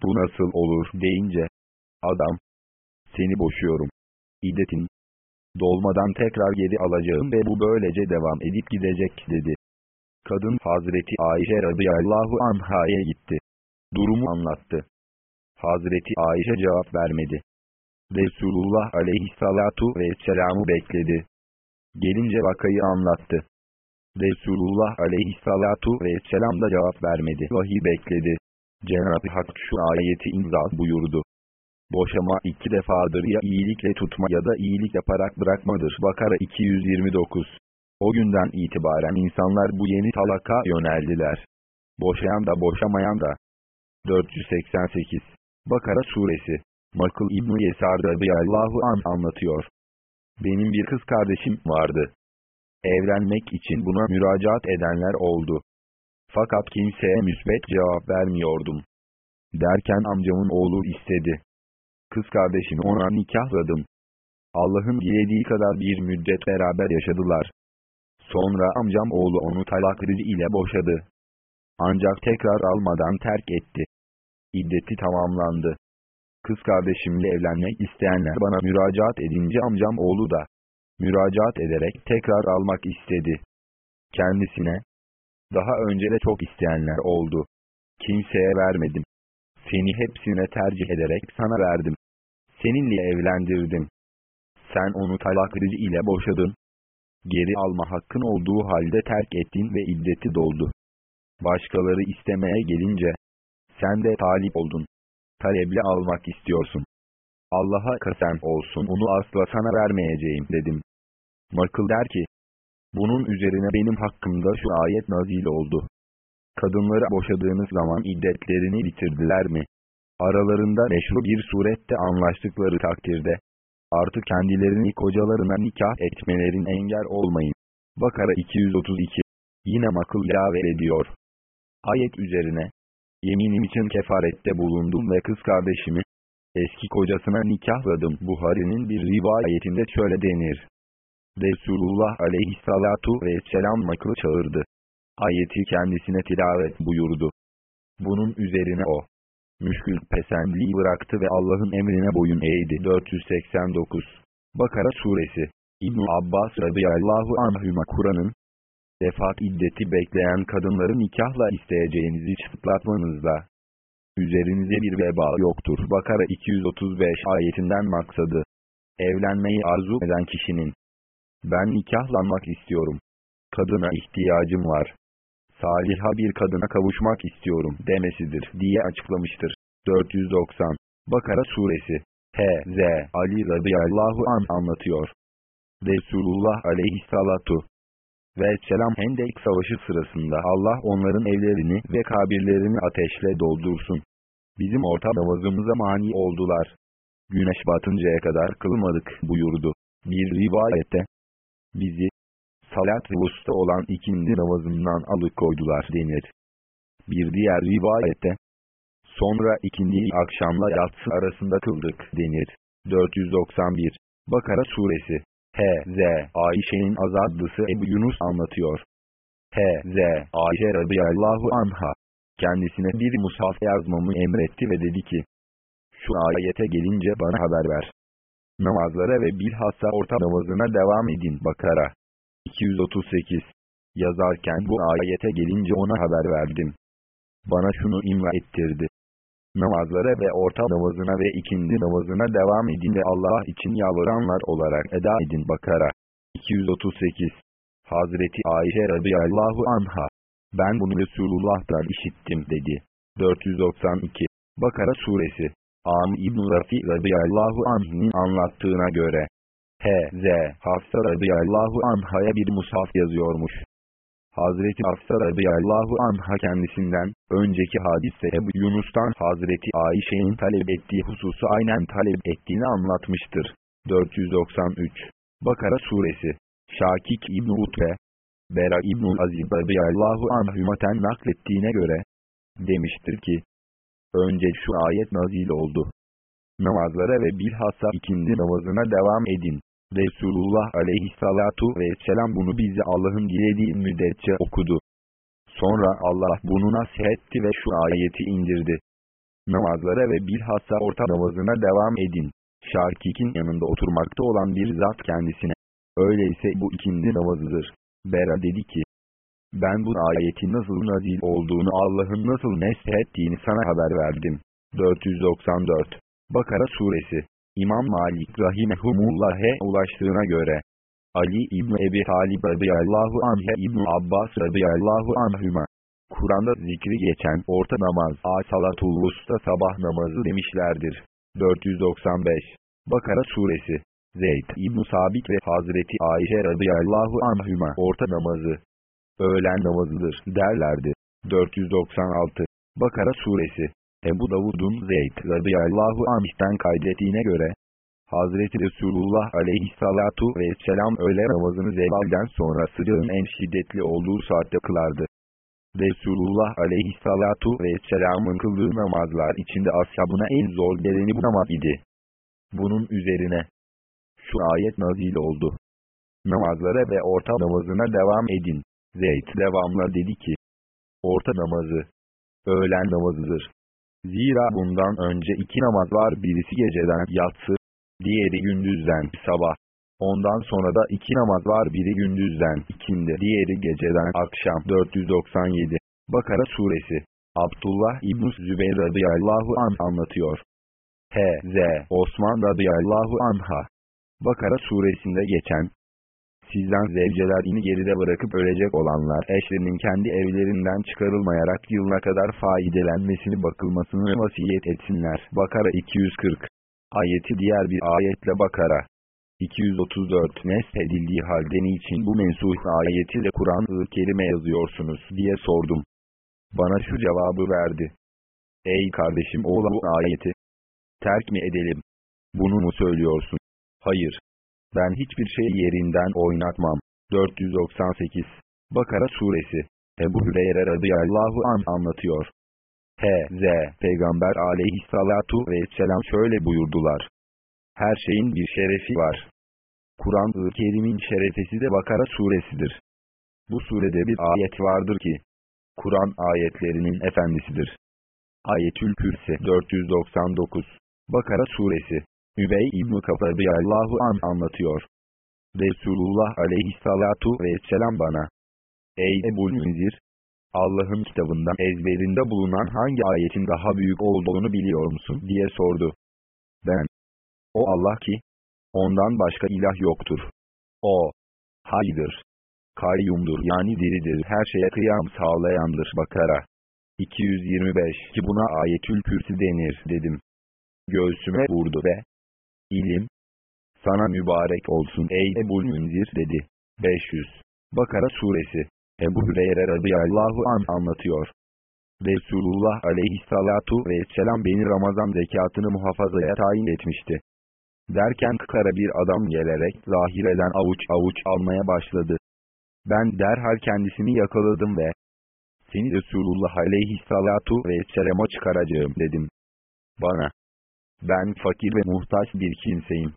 S1: bu nasıl olur deyince, adam, seni boşuyorum. İddetin, dolmadan tekrar geri alacağım ve bu böylece devam edip gidecek dedi. Kadın Hazreti Ayşe radıyallahu anhaya gitti. Durumu anlattı. Hazreti Ayşe cevap vermedi. Resulullah aleyhissalatu vesselam'ı bekledi. Gelince vakayı anlattı. Resulullah aleyhissalatu vesselam da cevap vermedi. Vahiy bekledi. Cenab-ı Hak şu ayeti imza buyurdu. Boşama iki defadır ya iyilikle tutma ya da iyilik yaparak bırakmadır. Bakara 229 O günden itibaren insanlar bu yeni talaka yöneldiler. Boşayan da boşamayan da. 488 Bakara suresi Makıl İbni Yesar radıyallahu an anlatıyor. Benim bir kız kardeşim vardı. Evlenmek için buna müracaat edenler oldu. Fakat kimseye müsbet cevap vermiyordum. Derken amcamın oğlu istedi. Kız kardeşimi ona nikahladım. Allah'ın dilediği kadar bir müddet beraber yaşadılar. Sonra amcam oğlu onu talak ile boşadı. Ancak tekrar almadan terk etti. İddeti tamamlandı. Kız kardeşimle evlenmek isteyenler bana müracaat edince amcam oğlu da müracaat ederek tekrar almak istedi. Kendisine daha önce de çok isteyenler oldu. Kimseye vermedim. Seni hepsine tercih ederek sana verdim. Seninle evlendirdim. Sen onu talak ile boşadın. Geri alma hakkın olduğu halde terk ettin ve iddeti doldu. Başkaları istemeye gelince, sen de talip oldun taleble almak istiyorsun. Allah'a kasem olsun onu asla sana vermeyeceğim dedim. Makıl der ki, bunun üzerine benim hakkımda şu ayet nazil oldu. Kadınları boşadığınız zaman iddetlerini bitirdiler mi? Aralarında meşru bir surette anlaştıkları takdirde, artık kendilerini kocalarına nikah etmelerin engel olmayın. Bakara 232 Yine makıl ilave ediyor. Ayet üzerine, Yeminim için kefarette bulundum ve kız kardeşimi, eski kocasına nikahladım. Buhari'nin bir rivayetinde şöyle denir. Resulullah aleyhissalatu vesselam maklı çağırdı. Ayeti kendisine tilavet buyurdu. Bunun üzerine o, müşkül pesendliği bıraktı ve Allah'ın emrine boyun eğdi. 489 Bakara Suresi İbn Abbas radıyallahu anhüma Kur'an'ın vefat iddeti bekleyen kadınları nikahla isteyeceğinizi çıtlatmanızda. Üzerinize bir veba yoktur. Bakara 235 ayetinden maksadı. Evlenmeyi arzu eden kişinin, ben nikahlanmak istiyorum. Kadına ihtiyacım var. Saliha bir kadına kavuşmak istiyorum demesidir diye açıklamıştır. 490 Bakara Suresi H.Z. Ali radıyallahu an anlatıyor. Resulullah aleyhissalatu ve selam Hendek Savaşı sırasında Allah onların evlerini ve kabirlerini ateşle doldursun. Bizim orta namazımıza mani oldular. Güneş batıncaya kadar kılmadık buyurdu. Bir rivayette, bizi, salat-ı usta olan ikindi namazından alıkoydular denir. Bir diğer rivayette, sonra ikindiyi akşamla yatsı arasında kıldık denir. 491 Bakara Suresi H.Z. Ayşe'nin azadlısı Ebu Yunus anlatıyor. H.Z. Ayşe radıyallahu anha, kendisine bir mushaf yazmamı emretti ve dedi ki, şu ayete gelince bana haber ver. Namazlara ve bilhassa orta namazına devam edin Bakara. 238 Yazarken bu ayete gelince ona haber verdim. Bana şunu imla ettirdi namazlara ve orta namazına ve ikindi namazına devam edin ve Allah için yalvaranlar olarak eda edin. Bakara 238 Hazreti Ayşe radıyallahu anha ben bunu Resulullah'tan işittim dedi. 492 Bakara suresi Am İbn-i Rafi radıyallahu anh'ın anlattığına göre, H.Z. Hafsa radıyallahu anh'a bir mushaf yazıyormuş. Hazreti Hafsa radıyallahu anha kendisinden, önceki hadise Ebu Yunus'tan Hazreti Ayşe'nin talep ettiği hususu aynen talep ettiğini anlatmıştır. 493 Bakara Suresi Şakik İbn Utbe Bera İbn Aziz radıyallahu anhümaten naklettiğine göre demiştir ki önce şu ayet nazil oldu. Namazlara ve bilhassa ikindi namazına devam edin. Resulullah aleyhissalatu vesselam bunu bize Allah'ın dilediği müddetçe okudu. Sonra Allah bunu nasihetti ve şu ayeti indirdi. Namazlara ve bilhassa orta namazına devam edin. Şarkik'in yanında oturmakta olan bir zat kendisine. Öyleyse bu ikindi namazıdır. Bera dedi ki, ben bu ayetin nasıl nazil olduğunu Allah'ın nasıl neshettiğini sana haber verdim. 494 Bakara Suresi İmam Malik Rahimehumullah'e ulaştığına göre, Ali İbni Ebi Talib radıyallahu anh'e İbni Abbas radıyallahu anhüma, Kur'an'da zikri geçen orta namaz, Asalatul Vusta sabah namazı demişlerdir. 495 Bakara Suresi Zeyd İbn Sabit ve Hazreti Ayşe radıyallahu anhüma orta namazı, öğlen namazıdır derlerdi. 496 Bakara Suresi Ebu Davud'un Zeyd radıyallahu anh'ten kaydettiğine göre, Hazreti Resulullah aleyhissalatu vesselam öğle namazını zevalden sonra sıcağın en şiddetli olduğu saatte kılardı. Resulullah aleyhissalatu vesselamın kıldığı namazlar içinde ashabına en zor geleni bu namaz idi. Bunun üzerine şu ayet nazil oldu. Namazlara ve orta namazına devam edin. Zeyd devamla dedi ki, orta namazı, öğlen namazıdır. Zira bundan önce iki namaz var birisi geceden yatsı, diğeri gündüzden sabah. Ondan sonra da iki namaz var biri gündüzden ikindi diğeri geceden akşam 497. Bakara suresi. Abdullah İbn Zübeyir radıyallahu an anlatıyor. H.Z. Osman radıyallahu anha. Bakara suresinde geçen, Sizden zevcelerini geride bırakıp ölecek olanlar eşlerinin kendi evlerinden çıkarılmayarak yılına kadar faydelenmesini bakılmasını vasiyet etsinler. Bakara 240 Ayeti diğer bir ayetle Bakara 234 Neshedildiği halde niçin bu mensuh ayetiyle Kur'an-ı Kerim'e yazıyorsunuz diye sordum. Bana şu cevabı verdi. Ey kardeşim oğla bu ayeti terk mi edelim? Bunu mu söylüyorsun? Hayır. Ben hiçbir şey yerinden oynatmam. 498 Bakara Suresi Ebu Hüreyre radıyallahu an anlatıyor. H.Z. Peygamber aleyhissalatu vesselam şöyle buyurdular. Her şeyin bir şerefi var. Kur'an-ı Kerim'in şerefesi de Bakara suresidir. Bu surede bir ayet vardır ki, Kur'an ayetlerinin efendisidir. Ayetül Kürse 499 Bakara suresi Übey İbn-i Allahu an anlatıyor. Resulullah aleyhissalatu vesselam bana, Ey Ebu Münzir, Allah'ın kitabından ezberinde bulunan hangi ayetin daha büyük olduğunu biliyor musun diye sordu. Ben, o Allah ki, ondan başka ilah yoktur. O, haydır, kayyumdur yani diridir, her şeye kıyam sağlayandır. Bakara 225 ki buna ayetül kürsi denir dedim. Göğsüme vurdu ve, ilim, sana mübarek olsun ey Ebu Münzir dedi. 500 Bakara Suresi Ebu Hüreyre radıyallahu an anlatıyor. Resulullah aleyhissalatu vesselam beni Ramazan zekatını muhafazaya tayin etmişti. Derken kara bir adam gelerek zahireden avuç avuç almaya başladı. Ben derhal kendisini yakaladım ve seni Resulullah aleyhissalatu vesselama çıkaracağım dedim. Bana, ben fakir ve muhtaç bir kimseyim.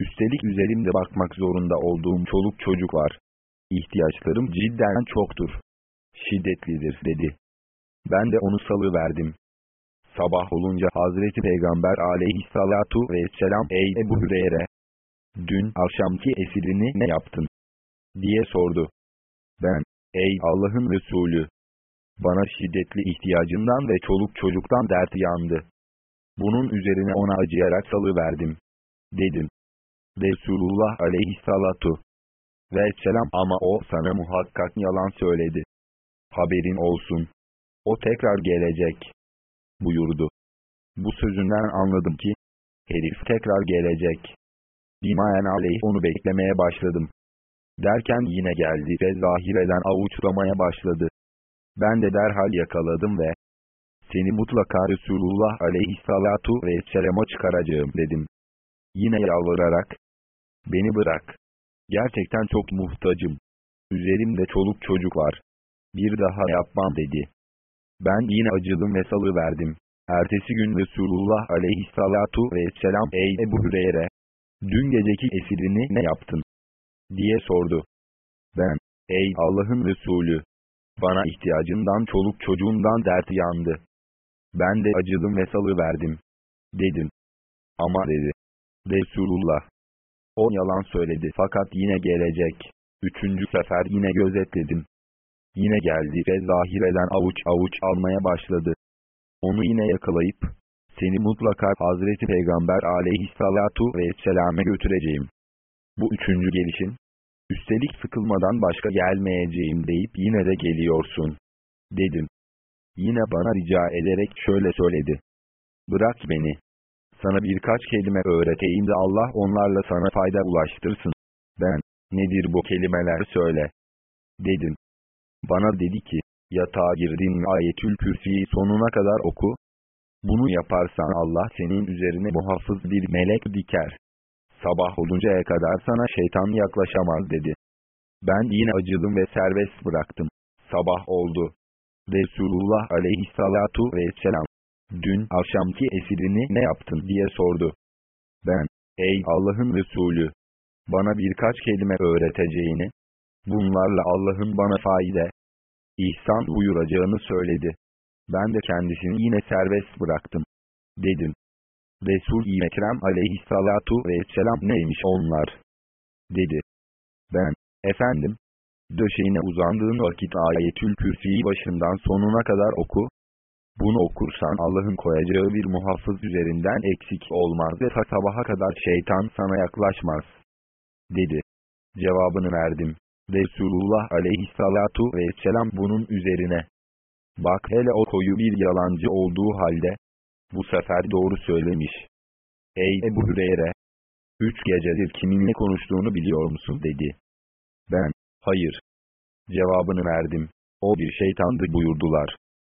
S1: Üstelik üzerimde bakmak zorunda olduğum çoluk çocuk var. İhtiyaçlarım cidden çoktur. Şiddetlidir dedi. Ben de onu salıverdim. Sabah olunca Hazreti Peygamber aleyhissalatu vesselam ey Ebu Hüreyre, dün akşamki esirini ne yaptın? diye sordu. Ben, ey Allah'ın Resulü, bana şiddetli ihtiyacından ve çoluk çocuktan dert yandı. Bunun üzerine ona acıyarak salıverdim. Dedim. Resulullah aleyhissalatu vesselam ama o sana muhakkak yalan söyledi. Haberin olsun. O tekrar gelecek. Buyurdu. Bu sözünden anladım ki, herif tekrar gelecek. Binaenaleyh onu beklemeye başladım. Derken yine geldi ve zahireden avuçlamaya başladı. Ben de derhal yakaladım ve seni mutlaka Resulullah aleyhissalatu vesselam'a çıkaracağım dedim. Yine yalvararak, beni bırak. Gerçekten çok muhtacım. Üzerimde çoluk çocuk var. Bir daha yapmam dedi. Ben yine acıdım ve salıverdim. Ertesi gün Resulullah aleyhissalatu vesselam ey Ebu Hüreyre, dün geceki esirini ne yaptın? diye sordu. Ben, ey Allah'ın Resulü, bana ihtiyacından çoluk çocuğundan dert yandı. Ben de acıdım ve salıverdim. Dedim. Ama dedi. Resulullah. O yalan söyledi fakat yine gelecek. Üçüncü sefer yine gözetledim. Yine geldi ve zahireden avuç avuç almaya başladı. Onu yine yakalayıp, seni mutlaka Hazreti Peygamber aleyhissalatu vesselame götüreceğim. Bu üçüncü gelişin, üstelik sıkılmadan başka gelmeyeceğim deyip yine de geliyorsun. Dedim. Yine bana rica ederek şöyle söyledi. Bırak beni. Sana birkaç kelime öğreteyim de Allah onlarla sana fayda ulaştırsın. Ben, nedir bu kelimeler söyle. Dedim. Bana dedi ki, yatağa girdin ve ayetül kürsiyi sonuna kadar oku. Bunu yaparsan Allah senin üzerine muhafız bir melek diker. Sabah oluncaya kadar sana şeytan yaklaşamaz dedi. Ben yine acıdım ve serbest bıraktım. Sabah oldu. Resulullah aleyhissalatu vesselam, dün akşamki esirini ne yaptın diye sordu. Ben, ey Allah'ın Resulü, bana birkaç kelime öğreteceğini, bunlarla Allah'ın bana faide, ihsan buyuracağını söyledi. Ben de kendisini yine serbest bıraktım. Dedim. Resul-i Ekrem aleyhissalatu vesselam neymiş onlar? Dedi. Ben, efendim, döşeğine uzandığın vakit ayetül kürsiyi başından sonuna kadar oku. Bunu okursan Allah'ın koyacağı bir muhafız üzerinden eksik olmaz ve sabaha kadar şeytan sana yaklaşmaz. Dedi. Cevabını verdim. Resulullah aleyhissalatu vesselam bunun üzerine. Bak hele o koyu bir yalancı olduğu halde, bu sefer doğru söylemiş. Ey Ebu Hüreyre! Üç gecedir kiminle konuştuğunu biliyor musun dedi. Ben, hayır. Cevabını verdim. O bir şeytandı buyurdular.